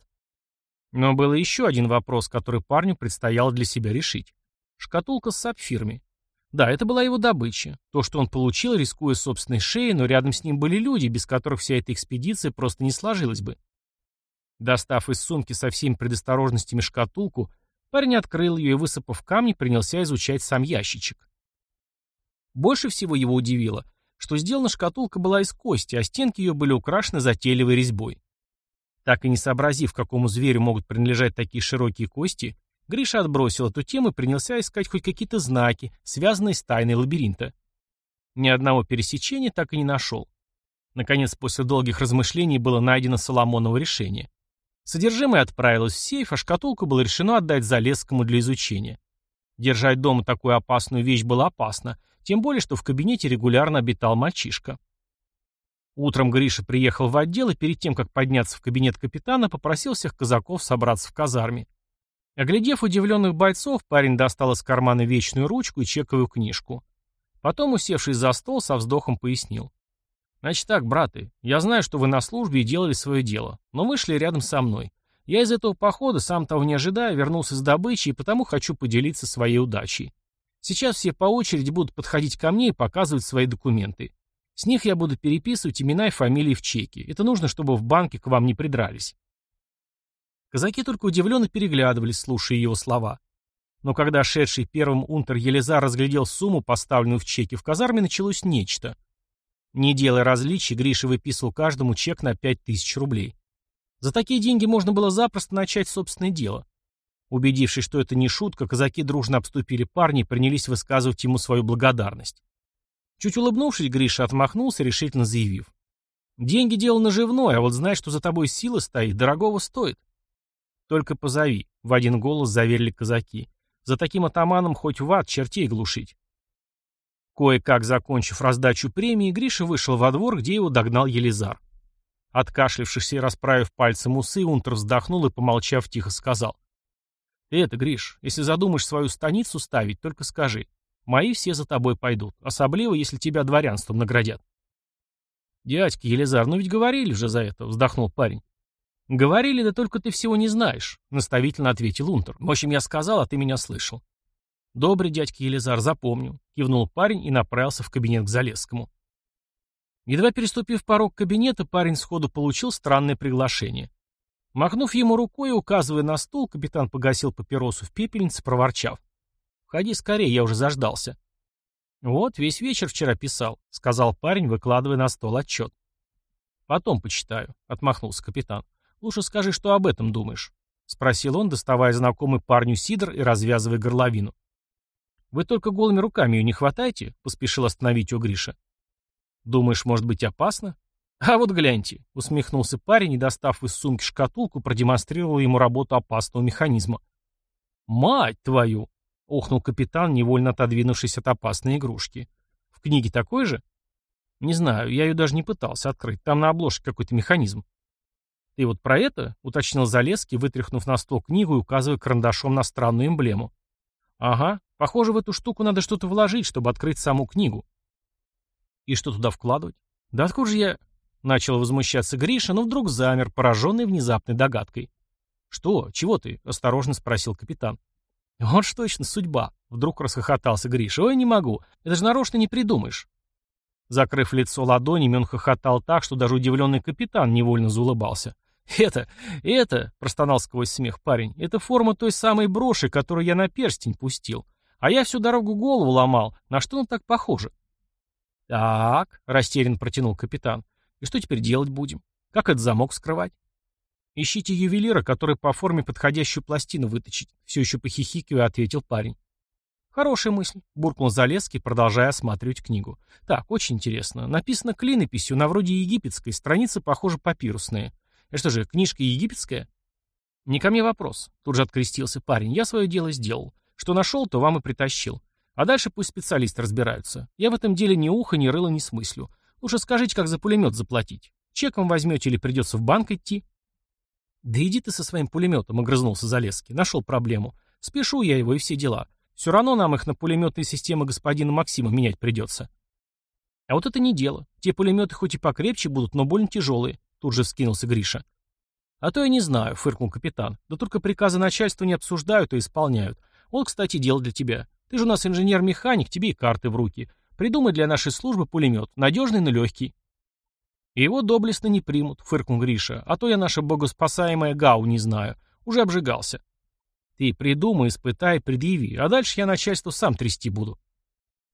Но был еще один вопрос, который парню предстояло для себя решить. Шкатулка с сапфирами. Да, это была его добыча. То, что он получил, рискуя собственной шеей, но рядом с ним были люди, без которых вся эта экспедиция просто не сложилась бы. Достав из сумки со всеми предосторожностями шкатулку, парень открыл ее и, высыпав камни, принялся изучать сам ящичек. Больше всего его удивило, что сделана шкатулка была из кости, а стенки ее были украшены затейливой резьбой. Так и не сообразив, какому зверю могут принадлежать такие широкие кости, Гриша отбросил эту тему и принялся искать хоть какие-то знаки, связанные с тайной лабиринта. Ни одного пересечения так и не нашел. Наконец, после долгих размышлений было найдено Соломоново решение. Содержимое отправилось в сейф, а шкатулку было решено отдать Залесскому для изучения. Держать дома такую опасную вещь было опасно, тем более, что в кабинете регулярно обитал мальчишка. Утром Гриша приехал в отдел и перед тем, как подняться в кабинет капитана, попросил всех казаков собраться в казарме. Оглядев удивленных бойцов, парень достал из кармана вечную ручку и чековую книжку. Потом, усевшись за стол, со вздохом пояснил. «Значит так, браты, я знаю, что вы на службе и делали свое дело, но вы шли рядом со мной. Я из этого похода, сам того не ожидая, вернулся с добычей и потому хочу поделиться своей удачей. Сейчас все по очереди будут подходить ко мне и показывать свои документы. С них я буду переписывать имена и фамилии в чеке. Это нужно, чтобы в банке к вам не придрались. Казаки только удивленно переглядывались, слушая его слова. Но когда шедший первым унтер Елизар разглядел сумму, поставленную в чеке, в казарме началось нечто. Не делая различий, Гриша выписывал каждому чек на пять тысяч рублей. За такие деньги можно было запросто начать собственное дело. Убедившись, что это не шутка, казаки дружно обступили парня и принялись высказывать ему свою благодарность. Чуть улыбнувшись, Гриша отмахнулся, решительно заявив. «Деньги — дело наживное, а вот знаешь, что за тобой сила стоит, дорогого стоит». «Только позови», — в один голос заверили казаки. «За таким атаманом хоть в ад чертей глушить». Кое-как закончив раздачу премии, Гриша вышел во двор, где его догнал Елизар. Откашлившись и расправив пальцем усы, Унтер вздохнул и, помолчав, тихо сказал. «Ты это, Гриш, если задумаешь свою станицу ставить, только скажи. Мои все за тобой пойдут, особливо, если тебя дворянством наградят». «Дядька Елизар, ну ведь говорили же за это», — вздохнул парень. «Говорили, да только ты всего не знаешь», — наставительно ответил Унтер. «В общем, я сказал, а ты меня слышал». «Добрый дядька Елизар, запомню», — кивнул парень и направился в кабинет к Залесскому. Едва переступив порог кабинета, парень сходу получил странное приглашение. Махнув ему рукой и указывая на стул, капитан погасил папиросу в пепельнице, проворчав. «Входи скорее, я уже заждался». «Вот, весь вечер вчера писал», — сказал парень, выкладывая на стол отчет. «Потом почитаю», — отмахнулся капитан. «Лучше скажи, что об этом думаешь», — спросил он, доставая знакомый парню сидр и развязывая горловину. «Вы только голыми руками ее не хватаете?» — поспешил остановить его Гриша. «Думаешь, может быть опасно?» «А вот гляньте», — усмехнулся парень и, достав из сумки шкатулку, продемонстрировал ему работу опасного механизма. «Мать твою!» — охнул капитан, невольно отодвинувшись от опасной игрушки. «В книге такой же?» «Не знаю, я ее даже не пытался открыть. Там на обложке какой-то механизм». «Ты вот про это?» — уточнил Залеский, вытряхнув на стол книгу и указывая карандашом на странную эмблему. «Ага, похоже, в эту штуку надо что-то вложить, чтобы открыть саму книгу». «И что туда вкладывать?» «Да откуда же я...» — начал возмущаться Гриша, но вдруг замер, пораженный внезапной догадкой. «Что? Чего ты?» — осторожно спросил капитан. «Вот ж точно судьба!» — вдруг расхохотался Гриша. «Ой, не могу. Это же нарочно не придумаешь». Закрыв лицо ладонями, он хохотал так, что даже удивленный капитан невольно заулыбался. «Это, это», — простонал сквозь смех парень, — «это форма той самой броши, которую я на перстень пустил. А я всю дорогу голову ломал. На что он так похоже?» «Так», — растерянно протянул капитан, — «и что теперь делать будем? Как этот замок скрывать?» «Ищите ювелира, который по форме подходящую пластину выточит», — все еще похихикивая ответил парень. «Хорошая мысль», — буркнул Залесский, продолжая осматривать книгу. «Так, очень интересно. Написано клинописью, на вроде египетской, страницы, похоже, папирусные. Это что же, книжка египетская?» «Не ко мне вопрос», — тут же открестился парень. «Я свое дело сделал. Что нашел, то вам и притащил. А дальше пусть специалисты разбираются. Я в этом деле ни уха, ни рыла не смыслю. Лучше скажите, как за пулемет заплатить. Чеком возьмете или придется в банк идти?» «Да иди ты со своим пулеметом», — огрызнулся Залесский. «Нашел проблему. Спешу я его и все дела. Все равно нам их на пулеметные системы господина Максима менять придется». «А вот это не дело. Те пулеметы хоть и покрепче будут, но больно тяжелые», — тут же вскинулся Гриша. «А то я не знаю», — фыркнул капитан. «Да только приказы начальства не обсуждают и исполняют. Вот, кстати, дело для тебя. Ты же у нас инженер-механик, тебе и карты в руки. Придумай для нашей службы пулемет, надежный, но легкий». «Его доблестно не примут», — фыркнул Гриша, «а то я наша богоспасаемая ГАУ не знаю. Уже обжигался». «Ты придумай, испытай, предъяви, а дальше я начальству сам трясти буду».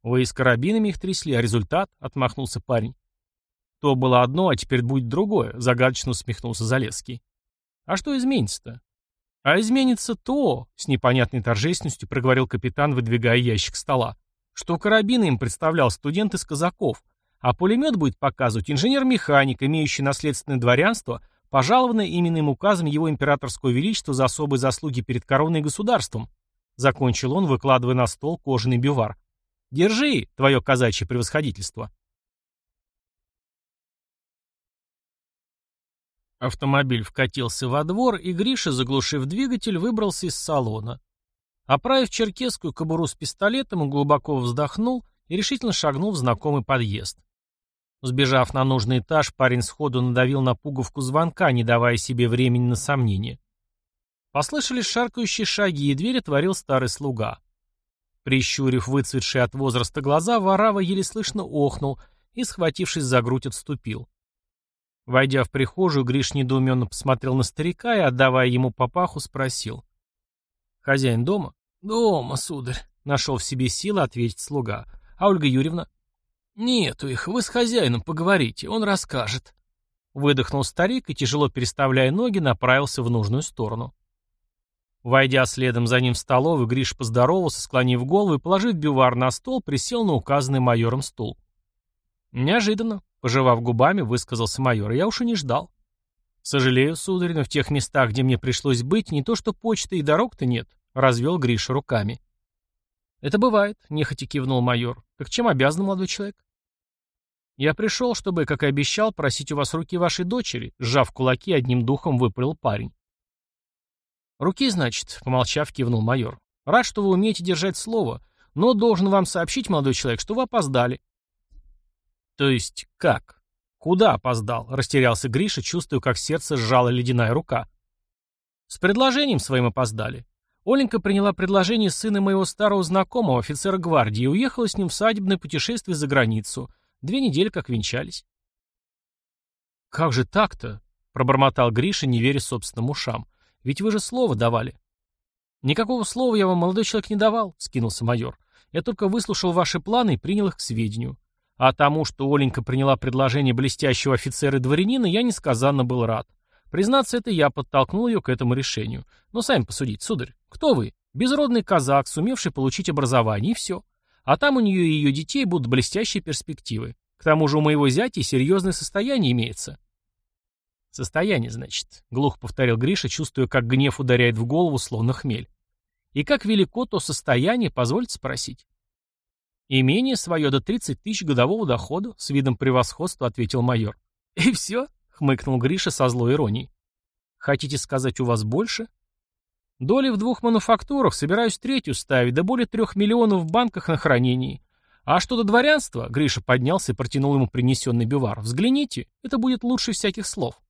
«Вы и с карабинами их трясли, а результат?» — отмахнулся парень. «То было одно, а теперь будет другое», — загадочно усмехнулся Залесский. «А что изменится-то?» «А изменится то», — с непонятной торжественностью проговорил капитан, выдвигая ящик стола, «что карабины им представлял студент из казаков, а пулемет будет показывать инженер-механик, имеющий наследственное дворянство, пожалованное именным указом его императорского величества за особые заслуги перед короной государством. Закончил он, выкладывая на стол кожаный бювар. Держи, твое казачье превосходительство. Автомобиль вкатился во двор, и Гриша, заглушив двигатель, выбрался из салона. Оправив черкесскую кобуру с пистолетом, он глубоко вздохнул и решительно шагнул в знакомый подъезд. Сбежав на нужный этаж, парень сходу надавил на пуговку звонка, не давая себе времени на сомнение. Послышались шаркающие шаги, и дверь отворил старый слуга. Прищурив выцветшие от возраста глаза, Варава еле слышно охнул и, схватившись за грудь, отступил. Войдя в прихожую, Гриш недоуменно посмотрел на старика и, отдавая ему папаху, спросил. «Хозяин дома?» «Дома, сударь», — нашел в себе силы ответить слуга. «А Ольга Юрьевна?» «Нету их, вы с хозяином поговорите, он расскажет». Выдохнул старик и, тяжело переставляя ноги, направился в нужную сторону. Войдя следом за ним в столовую, Гриш поздоровался, склонив голову и, положив бювар на стол, присел на указанный майором стул. Неожиданно, пожевав губами, высказался майор, я уж и не ждал. Сожалею, сударь, но в тех местах, где мне пришлось быть, не то что почты и дорог-то нет, развел Гриша руками. Это бывает, нехотя кивнул майор. Так чем обязан молодой человек? Я пришел, чтобы, как и обещал, просить у вас руки вашей дочери, сжав кулаки, одним духом выпалил парень. «Руки, значит», — помолчав, кивнул майор. «Рад, что вы умеете держать слово, но должен вам сообщить, молодой человек, что вы опоздали». «То есть как? Куда опоздал?» — растерялся Гриша, чувствуя, как сердце сжала ледяная рука. «С предложением своим опоздали. Оленька приняла предложение сына моего старого знакомого, офицера гвардии, и уехала с ним в свадебное путешествие за границу. Две недели как венчались». «Как же так-то?» — пробормотал Гриша, не веря собственным ушам. Ведь вы же слово давали. Никакого слова я вам, молодой человек, не давал, скинулся майор. Я только выслушал ваши планы и принял их к сведению. А тому, что Оленька приняла предложение блестящего офицера и дворянина, я несказанно был рад. Признаться, это я подтолкнул ее к этому решению. Но сами посудите, сударь, кто вы? Безродный казак, сумевший получить образование, и все. А там у нее и ее детей будут блестящие перспективы. К тому же у моего зятя серьезное состояние имеется. «Состояние, значит», — глухо повторил Гриша, чувствуя, как гнев ударяет в голову, словно хмель. «И как велико то состояние, позвольте спросить?» «Имение свое до 30 тысяч годового дохода», — с видом превосходства ответил майор. «И все?» — хмыкнул Гриша со злой иронией. «Хотите сказать, у вас больше?» «Доли в двух мануфактурах, собираюсь третью ставить, да более трех миллионов в банках на хранении. А что до дворянства?» — Гриша поднялся и протянул ему принесенный бивар. «Взгляните, это будет лучше всяких слов».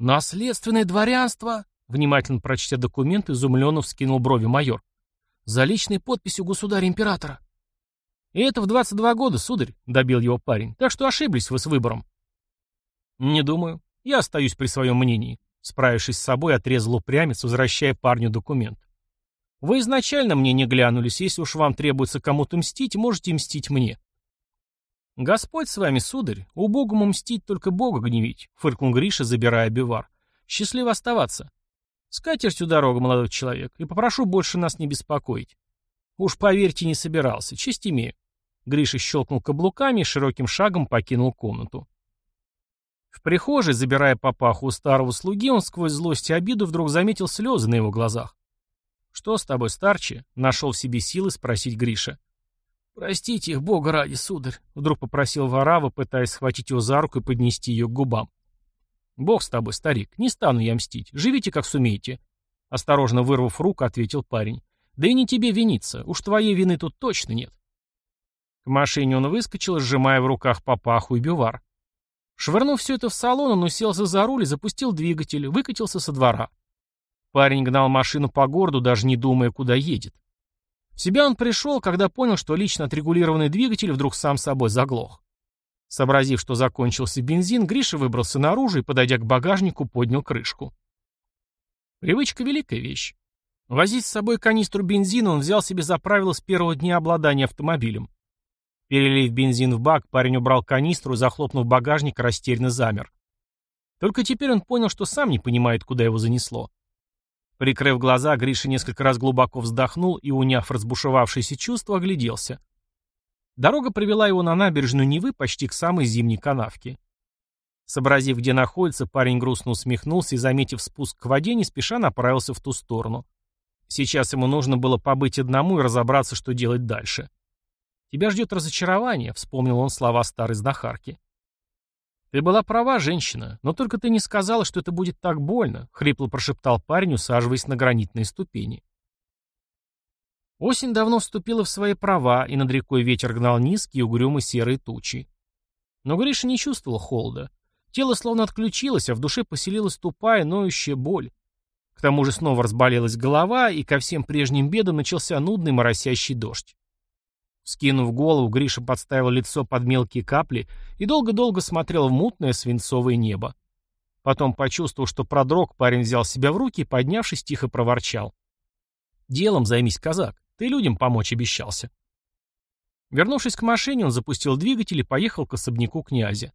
«Наследственное дворянство!» Внимательно прочтя документ, изумленно вскинул брови майор. «За личной подписью государя-императора». «И это в 22 года, сударь», — добил его парень. «Так что ошиблись вы с выбором». «Не думаю. Я остаюсь при своем мнении», — справившись с собой, отрезал упрямец, возвращая парню документ. «Вы изначально мне не глянулись. Если уж вам требуется кому-то мстить, можете мстить мне. «Господь с вами, сударь, убогому мстить только Бога гневить», — фыркнул Гриша, забирая бивар. «Счастливо оставаться. С катертью дорога, молодой человек, и попрошу больше нас не беспокоить». «Уж поверьте, не собирался, честь имею». Гриша щелкнул каблуками и широким шагом покинул комнату. В прихожей, забирая папаху у старого слуги, он сквозь злость и обиду вдруг заметил слезы на его глазах. «Что с тобой, старче?» — нашел в себе силы спросить Гриша. «Простите их, Бога ради, сударь», — вдруг попросил Варава, пытаясь схватить его за руку и поднести ее к губам. «Бог с тобой, старик, не стану я мстить. Живите, как сумеете». Осторожно вырвав руку, ответил парень. «Да и не тебе виниться, уж твоей вины тут точно нет». К машине он выскочил, сжимая в руках папаху и бювар. Швырнув все это в салон, он уселся за руль и запустил двигатель, выкатился со двора. Парень гнал машину по городу, даже не думая, куда едет. В себя он пришел, когда понял, что лично отрегулированный двигатель вдруг сам собой заглох. Сообразив, что закончился бензин, Гриша выбрался наружу и, подойдя к багажнику, поднял крышку. Привычка — великая вещь. Возить с собой канистру бензина он взял себе за правило с первого дня обладания автомобилем. Перелив бензин в бак, парень убрал канистру и, захлопнув багажник, растерянно замер. Только теперь он понял, что сам не понимает, куда его занесло. Прикрыв глаза, Гриша несколько раз глубоко вздохнул и, уняв разбушевавшееся чувство, огляделся. Дорога привела его на набережную Невы почти к самой зимней канавке. Сообразив, где находится, парень грустно усмехнулся и, заметив спуск к воде, не спеша направился в ту сторону. Сейчас ему нужно было побыть одному и разобраться, что делать дальше. «Тебя ждет разочарование», — вспомнил он слова старой знахарки. «Ты была права, женщина, но только ты не сказала, что это будет так больно», — хрипло прошептал парень, усаживаясь на гранитные ступени. Осень давно вступила в свои права, и над рекой ветер гнал низкие угрюмые серые тучи. Но Гриша не чувствовал холода. Тело словно отключилось, а в душе поселилась тупая, ноющая боль. К тому же снова разболелась голова, и ко всем прежним бедам начался нудный моросящий дождь. Скинув голову, Гриша подставил лицо под мелкие капли и долго-долго смотрел в мутное свинцовое небо. Потом почувствовал, что продрог, парень взял себя в руки и, поднявшись, тихо проворчал. «Делом займись, казак, ты людям помочь обещался». Вернувшись к машине, он запустил двигатель и поехал к особняку князя.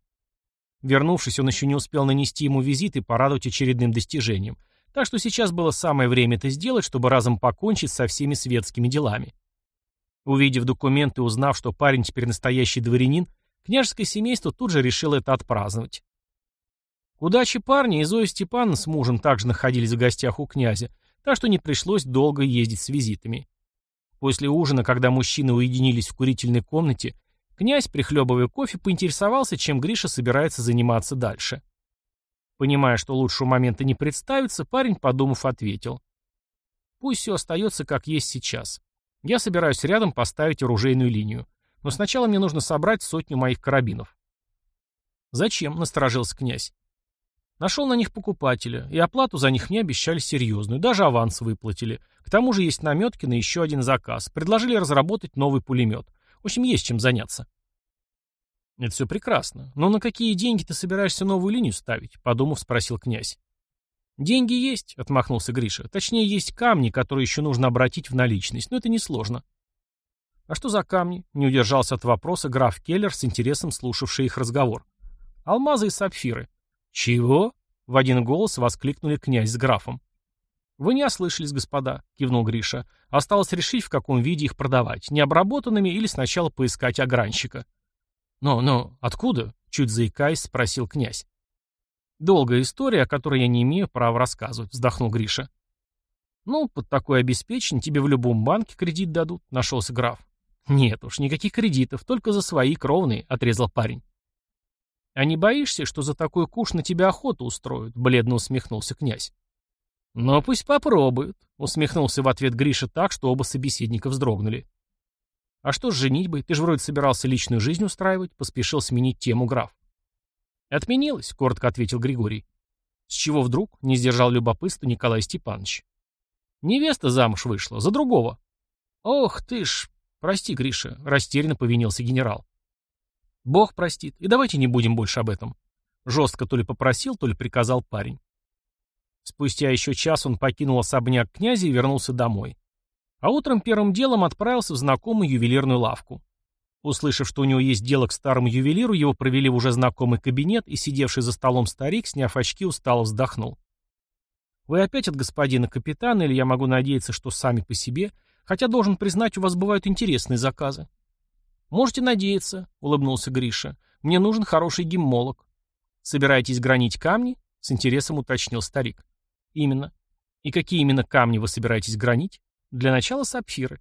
Вернувшись, он еще не успел нанести ему визит и порадовать очередным достижением. Так что сейчас было самое время это сделать, чтобы разом покончить со всеми светскими делами. Увидев документы и узнав, что парень теперь настоящий дворянин, княжеское семейство тут же решило это отпраздновать. К удаче парня и Зоя Степановна с мужем также находились в гостях у князя, так что не пришлось долго ездить с визитами. После ужина, когда мужчины уединились в курительной комнате, князь, прихлебывая кофе, поинтересовался, чем Гриша собирается заниматься дальше. Понимая, что лучшего момента не представится, парень, подумав, ответил. «Пусть все остается, как есть сейчас. Я собираюсь рядом поставить оружейную линию. Но сначала мне нужно собрать сотню моих карабинов». «Зачем?» — насторожился князь. Нашел на них покупателя, и оплату за них мне обещали серьезную, даже аванс выплатили. К тому же есть наметки на еще один заказ. Предложили разработать новый пулемет. В общем, есть чем заняться. Это все прекрасно. Но на какие деньги ты собираешься новую линию ставить? Подумав, спросил князь. Деньги есть, отмахнулся Гриша. Точнее, есть камни, которые еще нужно обратить в наличность, но это несложно. А что за камни? Не удержался от вопроса граф Келлер с интересом слушавший их разговор. Алмазы и сапфиры. «Чего?» — в один голос воскликнули князь с графом. «Вы не ослышались, господа», — кивнул Гриша. «Осталось решить, в каком виде их продавать, необработанными или сначала поискать огранщика». «Но, но, откуда?» — чуть заикаясь, спросил князь. «Долгая история, о которой я не имею права рассказывать», — вздохнул Гриша. «Ну, под такое обеспечение тебе в любом банке кредит дадут», — нашелся граф. «Нет уж, никаких кредитов, только за свои кровные», — отрезал парень. «А не боишься, что за такой куш на тебя охоту устроят?» — бледно усмехнулся князь. «Но пусть попробуют», — усмехнулся в ответ Гриша так, что оба собеседника вздрогнули. «А что с женитьбой? Ты же вроде собирался личную жизнь устраивать», — поспешил сменить тему граф. «Отменилось», — коротко ответил Григорий. «С чего вдруг?» — не сдержал любопытства Николай Степанович. «Невеста замуж вышла, за другого». «Ох ты ж...» «Прости, Гриша», — растерянно повинился генерал. Бог простит. И давайте не будем больше об этом. Жестко то ли попросил, то ли приказал парень. Спустя еще час он покинул особняк князя и вернулся домой. А утром первым делом отправился в знакомую ювелирную лавку. Услышав, что у него есть дело к старому ювелиру, его провели в уже знакомый кабинет, и сидевший за столом старик, сняв очки, устало вздохнул. «Вы опять от господина капитана, или я могу надеяться, что сами по себе, хотя, должен признать, у вас бывают интересные заказы?» «Можете надеяться», — улыбнулся Гриша. «Мне нужен хороший геммолог». «Собираетесь гранить камни?» — с интересом уточнил старик. «Именно. И какие именно камни вы собираетесь гранить?» «Для начала сапфиры».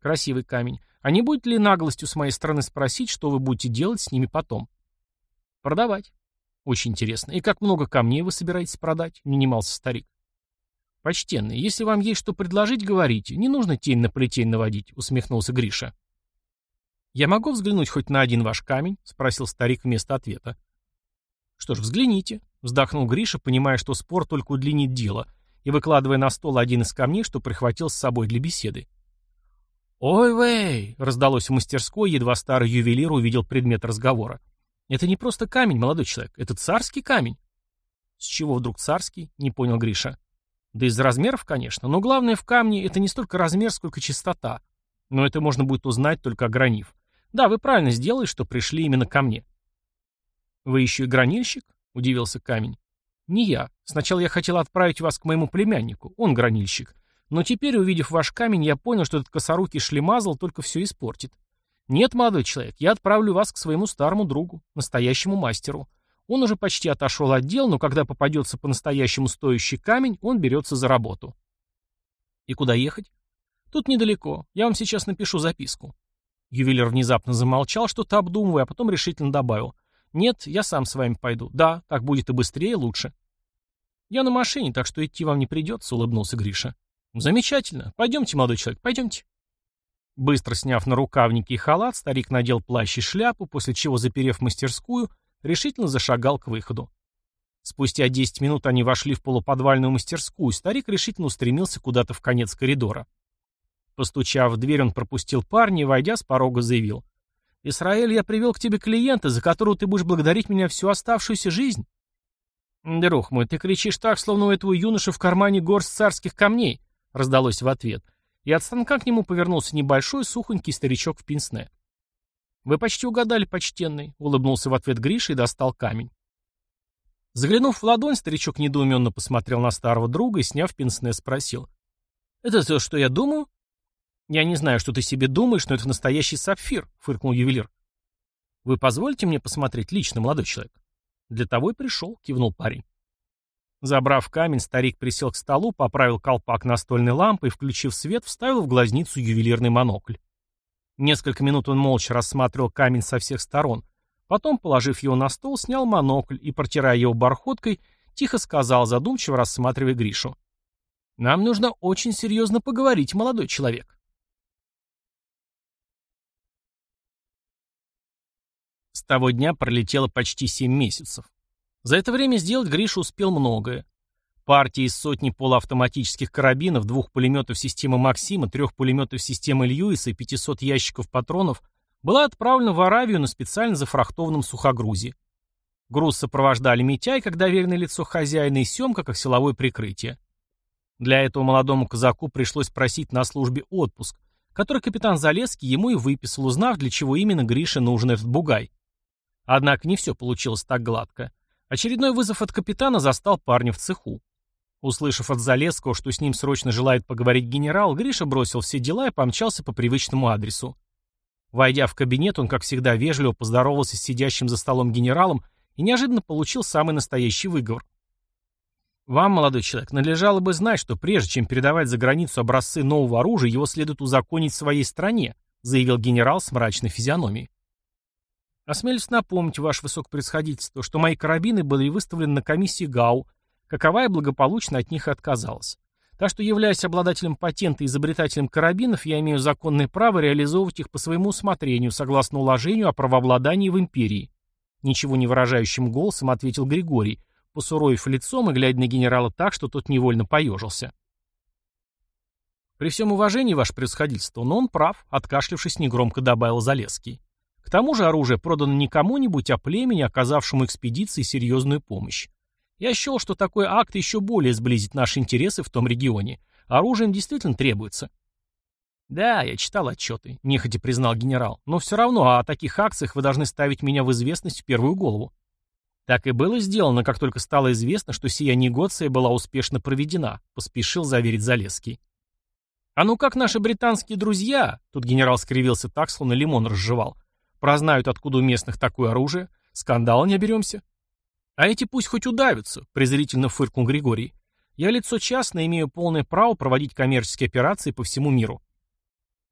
«Красивый камень. А не будет ли наглостью с моей стороны спросить, что вы будете делать с ними потом?» «Продавать». «Очень интересно. И как много камней вы собираетесь продать?» — не немался старик. «Почтенный, если вам есть что предложить, говорите. Не нужно тень на плетень наводить», — усмехнулся Гриша. «Я могу взглянуть хоть на один ваш камень?» — спросил старик вместо ответа. «Что ж, взгляните», — вздохнул Гриша, понимая, что спор только удлинит дело, и выкладывая на стол один из камней, что прихватил с собой для беседы. «Ой-вей!» — раздалось в мастерской, едва старый ювелир увидел предмет разговора. «Это не просто камень, молодой человек, это царский камень». «С чего вдруг царский?» — не понял Гриша. «Да из размеров, конечно, но главное в камне — это не столько размер, сколько чистота. Но это можно будет узнать, только огранив. Да, вы правильно сделали, что пришли именно ко мне. Вы еще и гранильщик? Удивился камень. Не я. Сначала я хотел отправить вас к моему племяннику. Он гранильщик. Но теперь, увидев ваш камень, я понял, что этот косорукий шлемазл только все испортит. Нет, молодой человек, я отправлю вас к своему старому другу, настоящему мастеру. Он уже почти отошел от дел, но когда попадется по-настоящему стоящий камень, он берется за работу. И куда ехать? Тут недалеко. Я вам сейчас напишу записку. Ювелир внезапно замолчал, что-то обдумывая, а потом решительно добавил. «Нет, я сам с вами пойду. Да, так будет и быстрее, и лучше». «Я на машине, так что идти вам не придется», — улыбнулся Гриша. «Замечательно. Пойдемте, молодой человек, пойдемте». Быстро сняв на рукавники и халат, старик надел плащ и шляпу, после чего, заперев мастерскую, решительно зашагал к выходу. Спустя 10 минут они вошли в полуподвальную мастерскую, старик решительно устремился куда-то в конец коридора. Постучав в дверь, он пропустил парня и, войдя, с порога заявил. «Исраэль, я привел к тебе клиента, за которого ты будешь благодарить меня всю оставшуюся жизнь». «Друг мой, ты кричишь так, словно у этого юноши в кармане горсть царских камней», — раздалось в ответ. И от станка к нему повернулся небольшой, сухонький старичок в пинсне. «Вы почти угадали, почтенный», — улыбнулся в ответ Гриша и достал камень. Заглянув в ладонь, старичок недоуменно посмотрел на старого друга и, сняв пенсне, спросил. «Это то, что я думаю?» «Я не знаю, что ты себе думаешь, но это настоящий сапфир», — фыркнул ювелир. «Вы позволите мне посмотреть лично, молодой человек?» «Для того и пришел», — кивнул парень. Забрав камень, старик присел к столу, поправил колпак настольной лампы и, включив свет, вставил в глазницу ювелирный монокль. Несколько минут он молча рассматривал камень со всех сторон, Потом, положив его на стол, снял монокль и, протирая его бархоткой, тихо сказал, задумчиво рассматривая Гришу. «Нам нужно очень серьезно поговорить, молодой человек». С того дня пролетело почти семь месяцев. За это время сделать Гриша успел многое. Партии из сотни полуавтоматических карабинов, двух пулеметов системы «Максима», трех пулеметов системы «Льюиса» и 500 ящиков патронов – была отправлена в Аравию на специально зафрахтованном сухогрузе. Груз сопровождали Митяй как доверенное лицо хозяина и Семка как силовое прикрытие. Для этого молодому казаку пришлось просить на службе отпуск, который капитан Залесский ему и выписал, узнав, для чего именно Грише нужен этот бугай. Однако не все получилось так гладко. Очередной вызов от капитана застал парня в цеху. Услышав от Залесского, что с ним срочно желает поговорить генерал, Гриша бросил все дела и помчался по привычному адресу. Войдя в кабинет, он, как всегда, вежливо поздоровался с сидящим за столом генералом и неожиданно получил самый настоящий выговор. Вам, молодой человек, надлежало бы знать, что прежде чем передавать за границу образцы нового оружия, его следует узаконить в своей стране, заявил генерал с мрачной физиономией. Осмелюсь напомнить, ваше высокопредсходительство, что мои карабины были выставлены на комиссии ГАУ, каковая благополучно от них отказалась. Так что, являясь обладателем патента и изобретателем карабинов, я имею законное право реализовывать их по своему усмотрению, согласно уложению о правообладании в империи. Ничего не выражающим голосом ответил Григорий, посуровив лицом и глядя на генерала так, что тот невольно поежился. При всем уважении, ваше превосходительство, но он прав, откашлившись негромко добавил Залесский. К тому же оружие продано не кому-нибудь, а племени, оказавшему экспедиции серьезную помощь. Я счел, что такой акт еще более сблизит наши интересы в том регионе. Оружием действительно требуется. Да, я читал отчеты, нехотя признал генерал. Но все равно о таких акциях вы должны ставить меня в известность в первую голову. Так и было сделано, как только стало известно, что сия негоция была успешно проведена, поспешил заверить Залесский. А ну как наши британские друзья, тут генерал скривился так, словно лимон разжевал, прознают, откуда у местных такое оружие, скандала не оберемся. «А эти пусть хоть удавятся», — презрительно фыркнул Григорий. «Я лицо частное, имею полное право проводить коммерческие операции по всему миру».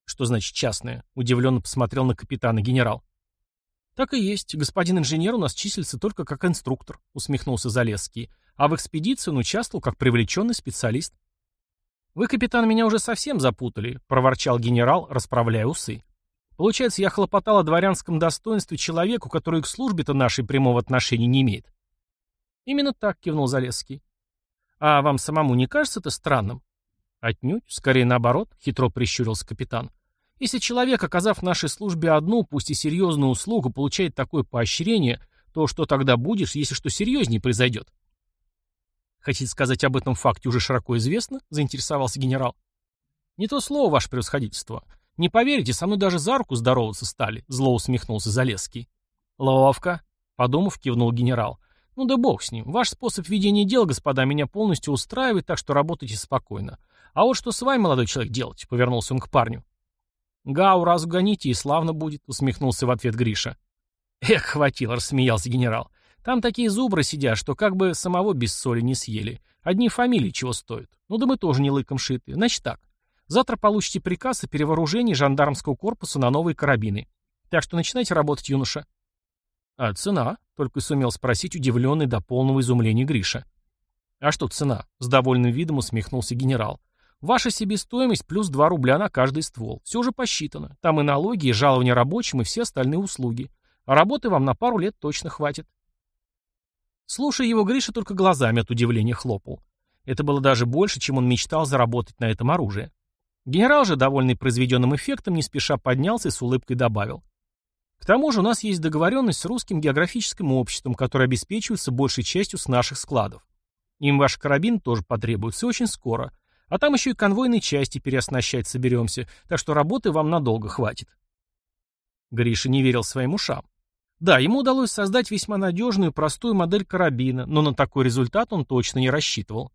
«Что значит частное?» — удивленно посмотрел на капитана генерал. «Так и есть. Господин инженер у нас числится только как инструктор», — усмехнулся Залесский. «А в экспедиции он участвовал как привлеченный специалист». «Вы, капитан, меня уже совсем запутали», — проворчал генерал, расправляя усы. «Получается, я хлопотал о дворянском достоинстве человеку, который к службе-то нашей прямого отношения не имеет. «Именно так», — кивнул Залесский. «А вам самому не кажется это странным?» «Отнюдь, скорее наоборот», — хитро прищурился капитан. «Если человек, оказав в нашей службе одну, пусть и серьезную услугу, получает такое поощрение, то что тогда будешь, если что серьезнее произойдет?» «Хотите сказать, об этом факте уже широко известно?» — заинтересовался генерал. «Не то слово, ваше превосходительство. Не поверите, со мной даже за руку здороваться стали», — зло усмехнулся Залесский. «Ловко», — подумав, кивнул генерал. Ну да бог с ним. Ваш способ ведения дел, господа, меня полностью устраивает, так что работайте спокойно. А вот что с вами, молодой человек, делать? Повернулся он к парню. Гау разгоните и славно будет, усмехнулся в ответ Гриша. Эх, хватил, рассмеялся генерал. Там такие зубры сидят, что как бы самого без соли не съели. Одни фамилии чего стоят. Ну да мы тоже не лыком шиты. Значит так. Завтра получите приказ о перевооружении жандармского корпуса на новые карабины. Так что начинайте работать, юноша. «А цена?» — только сумел спросить удивленный до полного изумления Гриша. «А что цена?» — с довольным видом усмехнулся генерал. «Ваша себестоимость плюс 2 рубля на каждый ствол. Все уже посчитано. Там и налоги, и жалования рабочим, и все остальные услуги. А работы вам на пару лет точно хватит». Слушая его, Гриша только глазами от удивления хлопал. Это было даже больше, чем он мечтал заработать на этом оружии. Генерал же, довольный произведенным эффектом, не спеша поднялся и с улыбкой добавил. К тому же у нас есть договоренность с русским географическим обществом, которое обеспечивается большей частью с наших складов. Им ваш карабин тоже потребуется очень скоро. А там еще и конвойные части переоснащать соберемся, так что работы вам надолго хватит. Гриша не верил своим ушам. Да, ему удалось создать весьма надежную простую модель карабина, но на такой результат он точно не рассчитывал.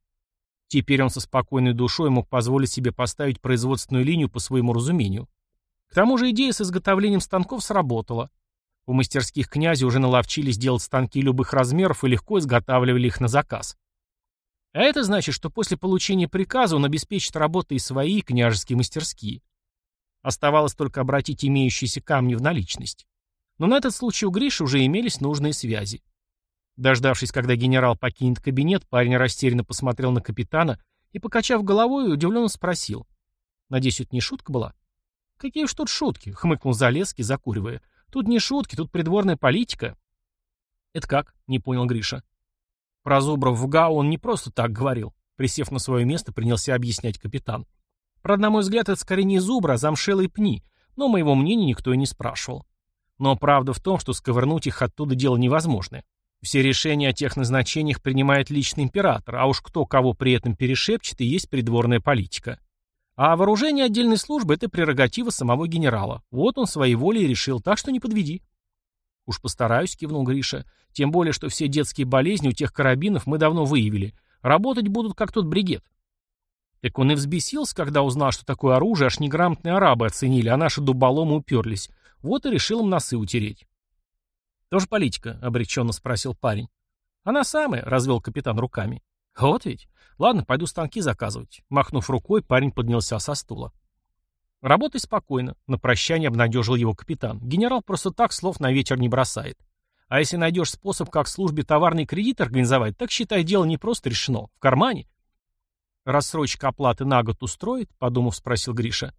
Теперь он со спокойной душой мог позволить себе поставить производственную линию по своему разумению. К тому же идея с изготовлением станков сработала. У мастерских князя уже наловчились делать станки любых размеров и легко изготавливали их на заказ. А это значит, что после получения приказа он обеспечит работой и свои княжеские мастерские. Оставалось только обратить имеющиеся камни в наличность. Но на этот случай у Гриши уже имелись нужные связи. Дождавшись, когда генерал покинет кабинет, парень растерянно посмотрел на капитана и, покачав головой, удивленно спросил. «Надеюсь, это не шутка была?» «Какие уж тут шутки?» — хмыкнул Залеский, закуривая. «Тут не шутки, тут придворная политика». «Это как?» — не понял Гриша. Про зубров в ГАУ он не просто так говорил. Присев на свое место, принялся объяснять капитан. Правда, на мой взгляд, это скорее не зубра, а замшелые пни, но моего мнения никто и не спрашивал. Но правда в том, что сковырнуть их оттуда дело невозможное. Все решения о тех назначениях принимает личный император, а уж кто кого при этом перешепчет, и есть придворная политика. А вооружение отдельной службы – это прерогатива самого генерала. Вот он своей волей решил, так что не подведи. «Уж постараюсь», — кивнул Гриша. «Тем более, что все детские болезни у тех карабинов мы давно выявили. Работать будут, как тот бригет». Так он и взбесился, когда узнал, что такое оружие аж неграмотные арабы оценили, а наши дуболомы уперлись. Вот и решил им носы утереть. «Тоже политика?» — обреченно спросил парень. «Она самая», — развел капитан руками. «Вот ведь. Ладно, пойду станки заказывать». Махнув рукой, парень поднялся со стула. «Работай спокойно», — на прощание обнадежил его капитан. «Генерал просто так слов на ветер не бросает. А если найдешь способ, как службе товарный кредит организовать, так считай, дело не просто решено. В кармане». «Рассрочка оплаты на год устроит?» — подумав, спросил Гриша.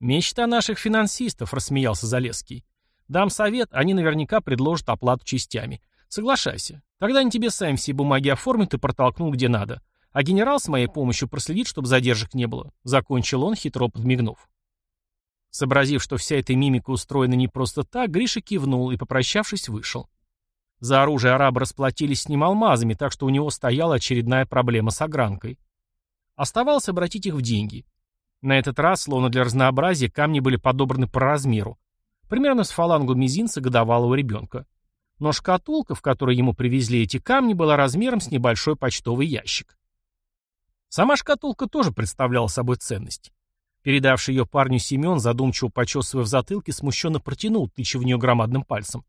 «Мечта наших финансистов», — рассмеялся Залесский. «Дам совет, они наверняка предложат оплату частями. Соглашайся. Тогда они тебе сами все бумаги оформят и протолкнут где надо. А генерал с моей помощью проследит, чтобы задержек не было», — закончил он, хитро подмигнув. Сообразив, что вся эта мимика устроена не просто так, Гриша кивнул и, попрощавшись, вышел. За оружие арабы расплатились с ним алмазами, так что у него стояла очередная проблема с огранкой. Оставалось обратить их в деньги. На этот раз, словно для разнообразия, камни были подобраны по размеру. Примерно с фалангу мизинца годовалого ребенка. Но шкатулка, в которой ему привезли эти камни, была размером с небольшой почтовый ящик. Сама шкатулка тоже представляла собой ценность. Передавший ее парню Семен, задумчиво почесывая в затылке, смущенно протянул, тыча в нее громадным пальцем.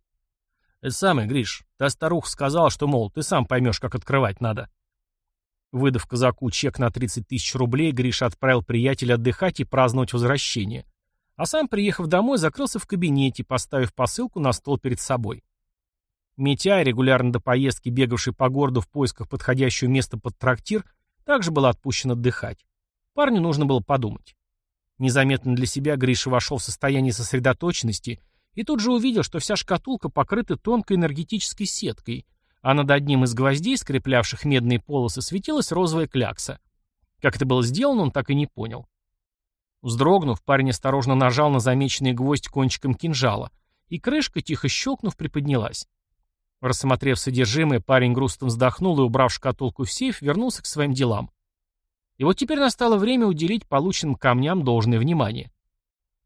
«Это самое, Гриш, та старуха сказала, что, мол, ты сам поймешь, как открывать надо». Выдав казаку чек на 30 тысяч рублей, Гриша отправил приятеля отдыхать и праздновать возвращение. А сам, приехав домой, закрылся в кабинете, поставив посылку на стол перед собой. Митя, регулярно до поездки бегавший по городу в поисках подходящего места под трактир, также был отпущен отдыхать. Парню нужно было подумать. Незаметно для себя Гриша вошел в состояние сосредоточенности и тут же увидел, что вся шкатулка покрыта тонкой энергетической сеткой, а над одним из гвоздей, скреплявших медные полосы, светилась розовая клякса. Как это было сделано, он так и не понял. Вздрогнув, парень осторожно нажал на замеченный гвоздь кончиком кинжала, и крышка, тихо щелкнув, приподнялась. Рассмотрев содержимое, парень грустно вздохнул и, убрав шкатулку в сейф, вернулся к своим делам. И вот теперь настало время уделить полученным камням должное внимание.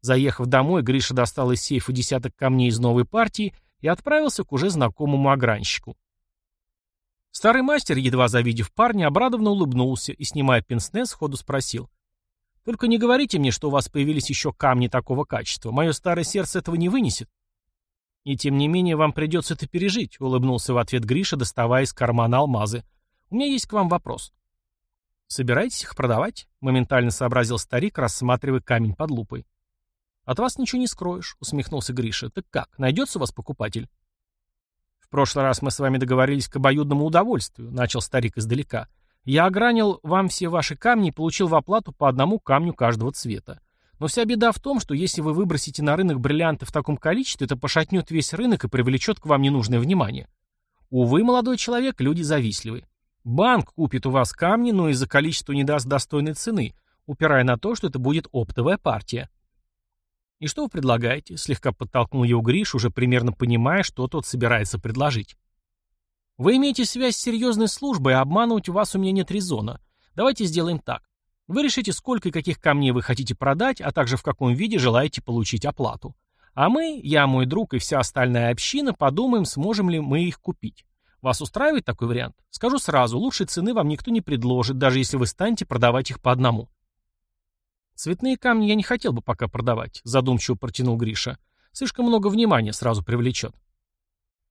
Заехав домой, Гриша достал из сейфа десяток камней из новой партии и отправился к уже знакомому огранщику. Старый мастер, едва завидев парня, обрадованно улыбнулся и, снимая пенсне, сходу спросил. «Только не говорите мне, что у вас появились еще камни такого качества. Мое старое сердце этого не вынесет». «И тем не менее вам придется это пережить», — улыбнулся в ответ Гриша, доставая из кармана алмазы. «У меня есть к вам вопрос». «Собираетесь их продавать?» — моментально сообразил старик, рассматривая камень под лупой. «От вас ничего не скроешь», — усмехнулся Гриша. «Так как, найдется у вас покупатель?» «В прошлый раз мы с вами договорились к обоюдному удовольствию», — начал старик издалека. «Я огранил вам все ваши камни и получил в оплату по одному камню каждого цвета. Но вся беда в том, что если вы выбросите на рынок бриллианты в таком количестве, это пошатнет весь рынок и привлечет к вам ненужное внимание. Увы, молодой человек, люди завистливые. Банк купит у вас камни, но из-за количества не даст достойной цены, упирая на то, что это будет оптовая партия. «И что вы предлагаете?» — слегка подтолкнул его Гриш, уже примерно понимая, что тот собирается предложить. «Вы имеете связь с серьезной службой, а обманывать вас у меня нет резона. Давайте сделаем так. Вы решите, сколько и каких камней вы хотите продать, а также в каком виде желаете получить оплату. А мы, я, мой друг и вся остальная община, подумаем, сможем ли мы их купить. Вас устраивает такой вариант? Скажу сразу, лучшей цены вам никто не предложит, даже если вы станете продавать их по одному. Цветные камни я не хотел бы пока продавать, задумчиво протянул Гриша. Слишком много внимания сразу привлечет.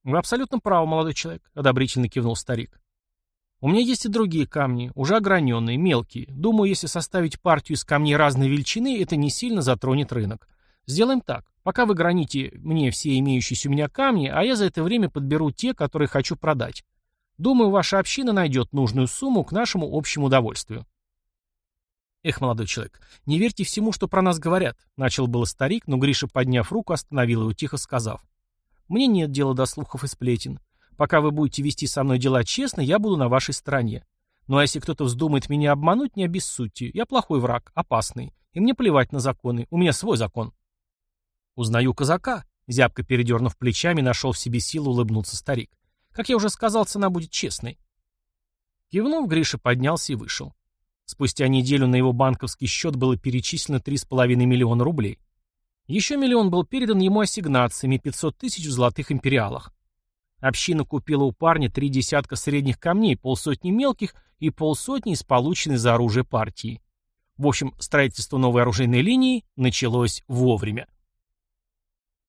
Вы абсолютно правы, молодой человек, одобрительно кивнул старик. У меня есть и другие камни, уже ограненные, мелкие. Думаю, если составить партию из камней разной величины, это не сильно затронет рынок. Сделаем так. Пока вы граните мне все имеющиеся у меня камни, а я за это время подберу те, которые хочу продать. Думаю, ваша община найдет нужную сумму к нашему общему удовольствию. Эх, молодой человек, не верьте всему, что про нас говорят. Начал было старик, но Гриша, подняв руку, остановил его, тихо сказав. Мне нет дела до слухов и сплетен. Пока вы будете вести со мной дела честно, я буду на вашей стороне. Ну а если кто-то вздумает меня обмануть, не обессудьте. Я плохой враг, опасный. И мне плевать на законы. У меня свой закон. Узнаю казака. Зябко передернув плечами, нашел в себе силу улыбнуться старик. Как я уже сказал, цена будет честной. Кивнув, Гриша поднялся и вышел. Спустя неделю на его банковский счет было перечислено 3,5 миллиона рублей. Еще миллион был передан ему ассигнациями 500 тысяч в золотых империалах. Община купила у парня три десятка средних камней, полсотни мелких и полсотни из полученной за оружие партии. В общем, строительство новой оружейной линии началось вовремя.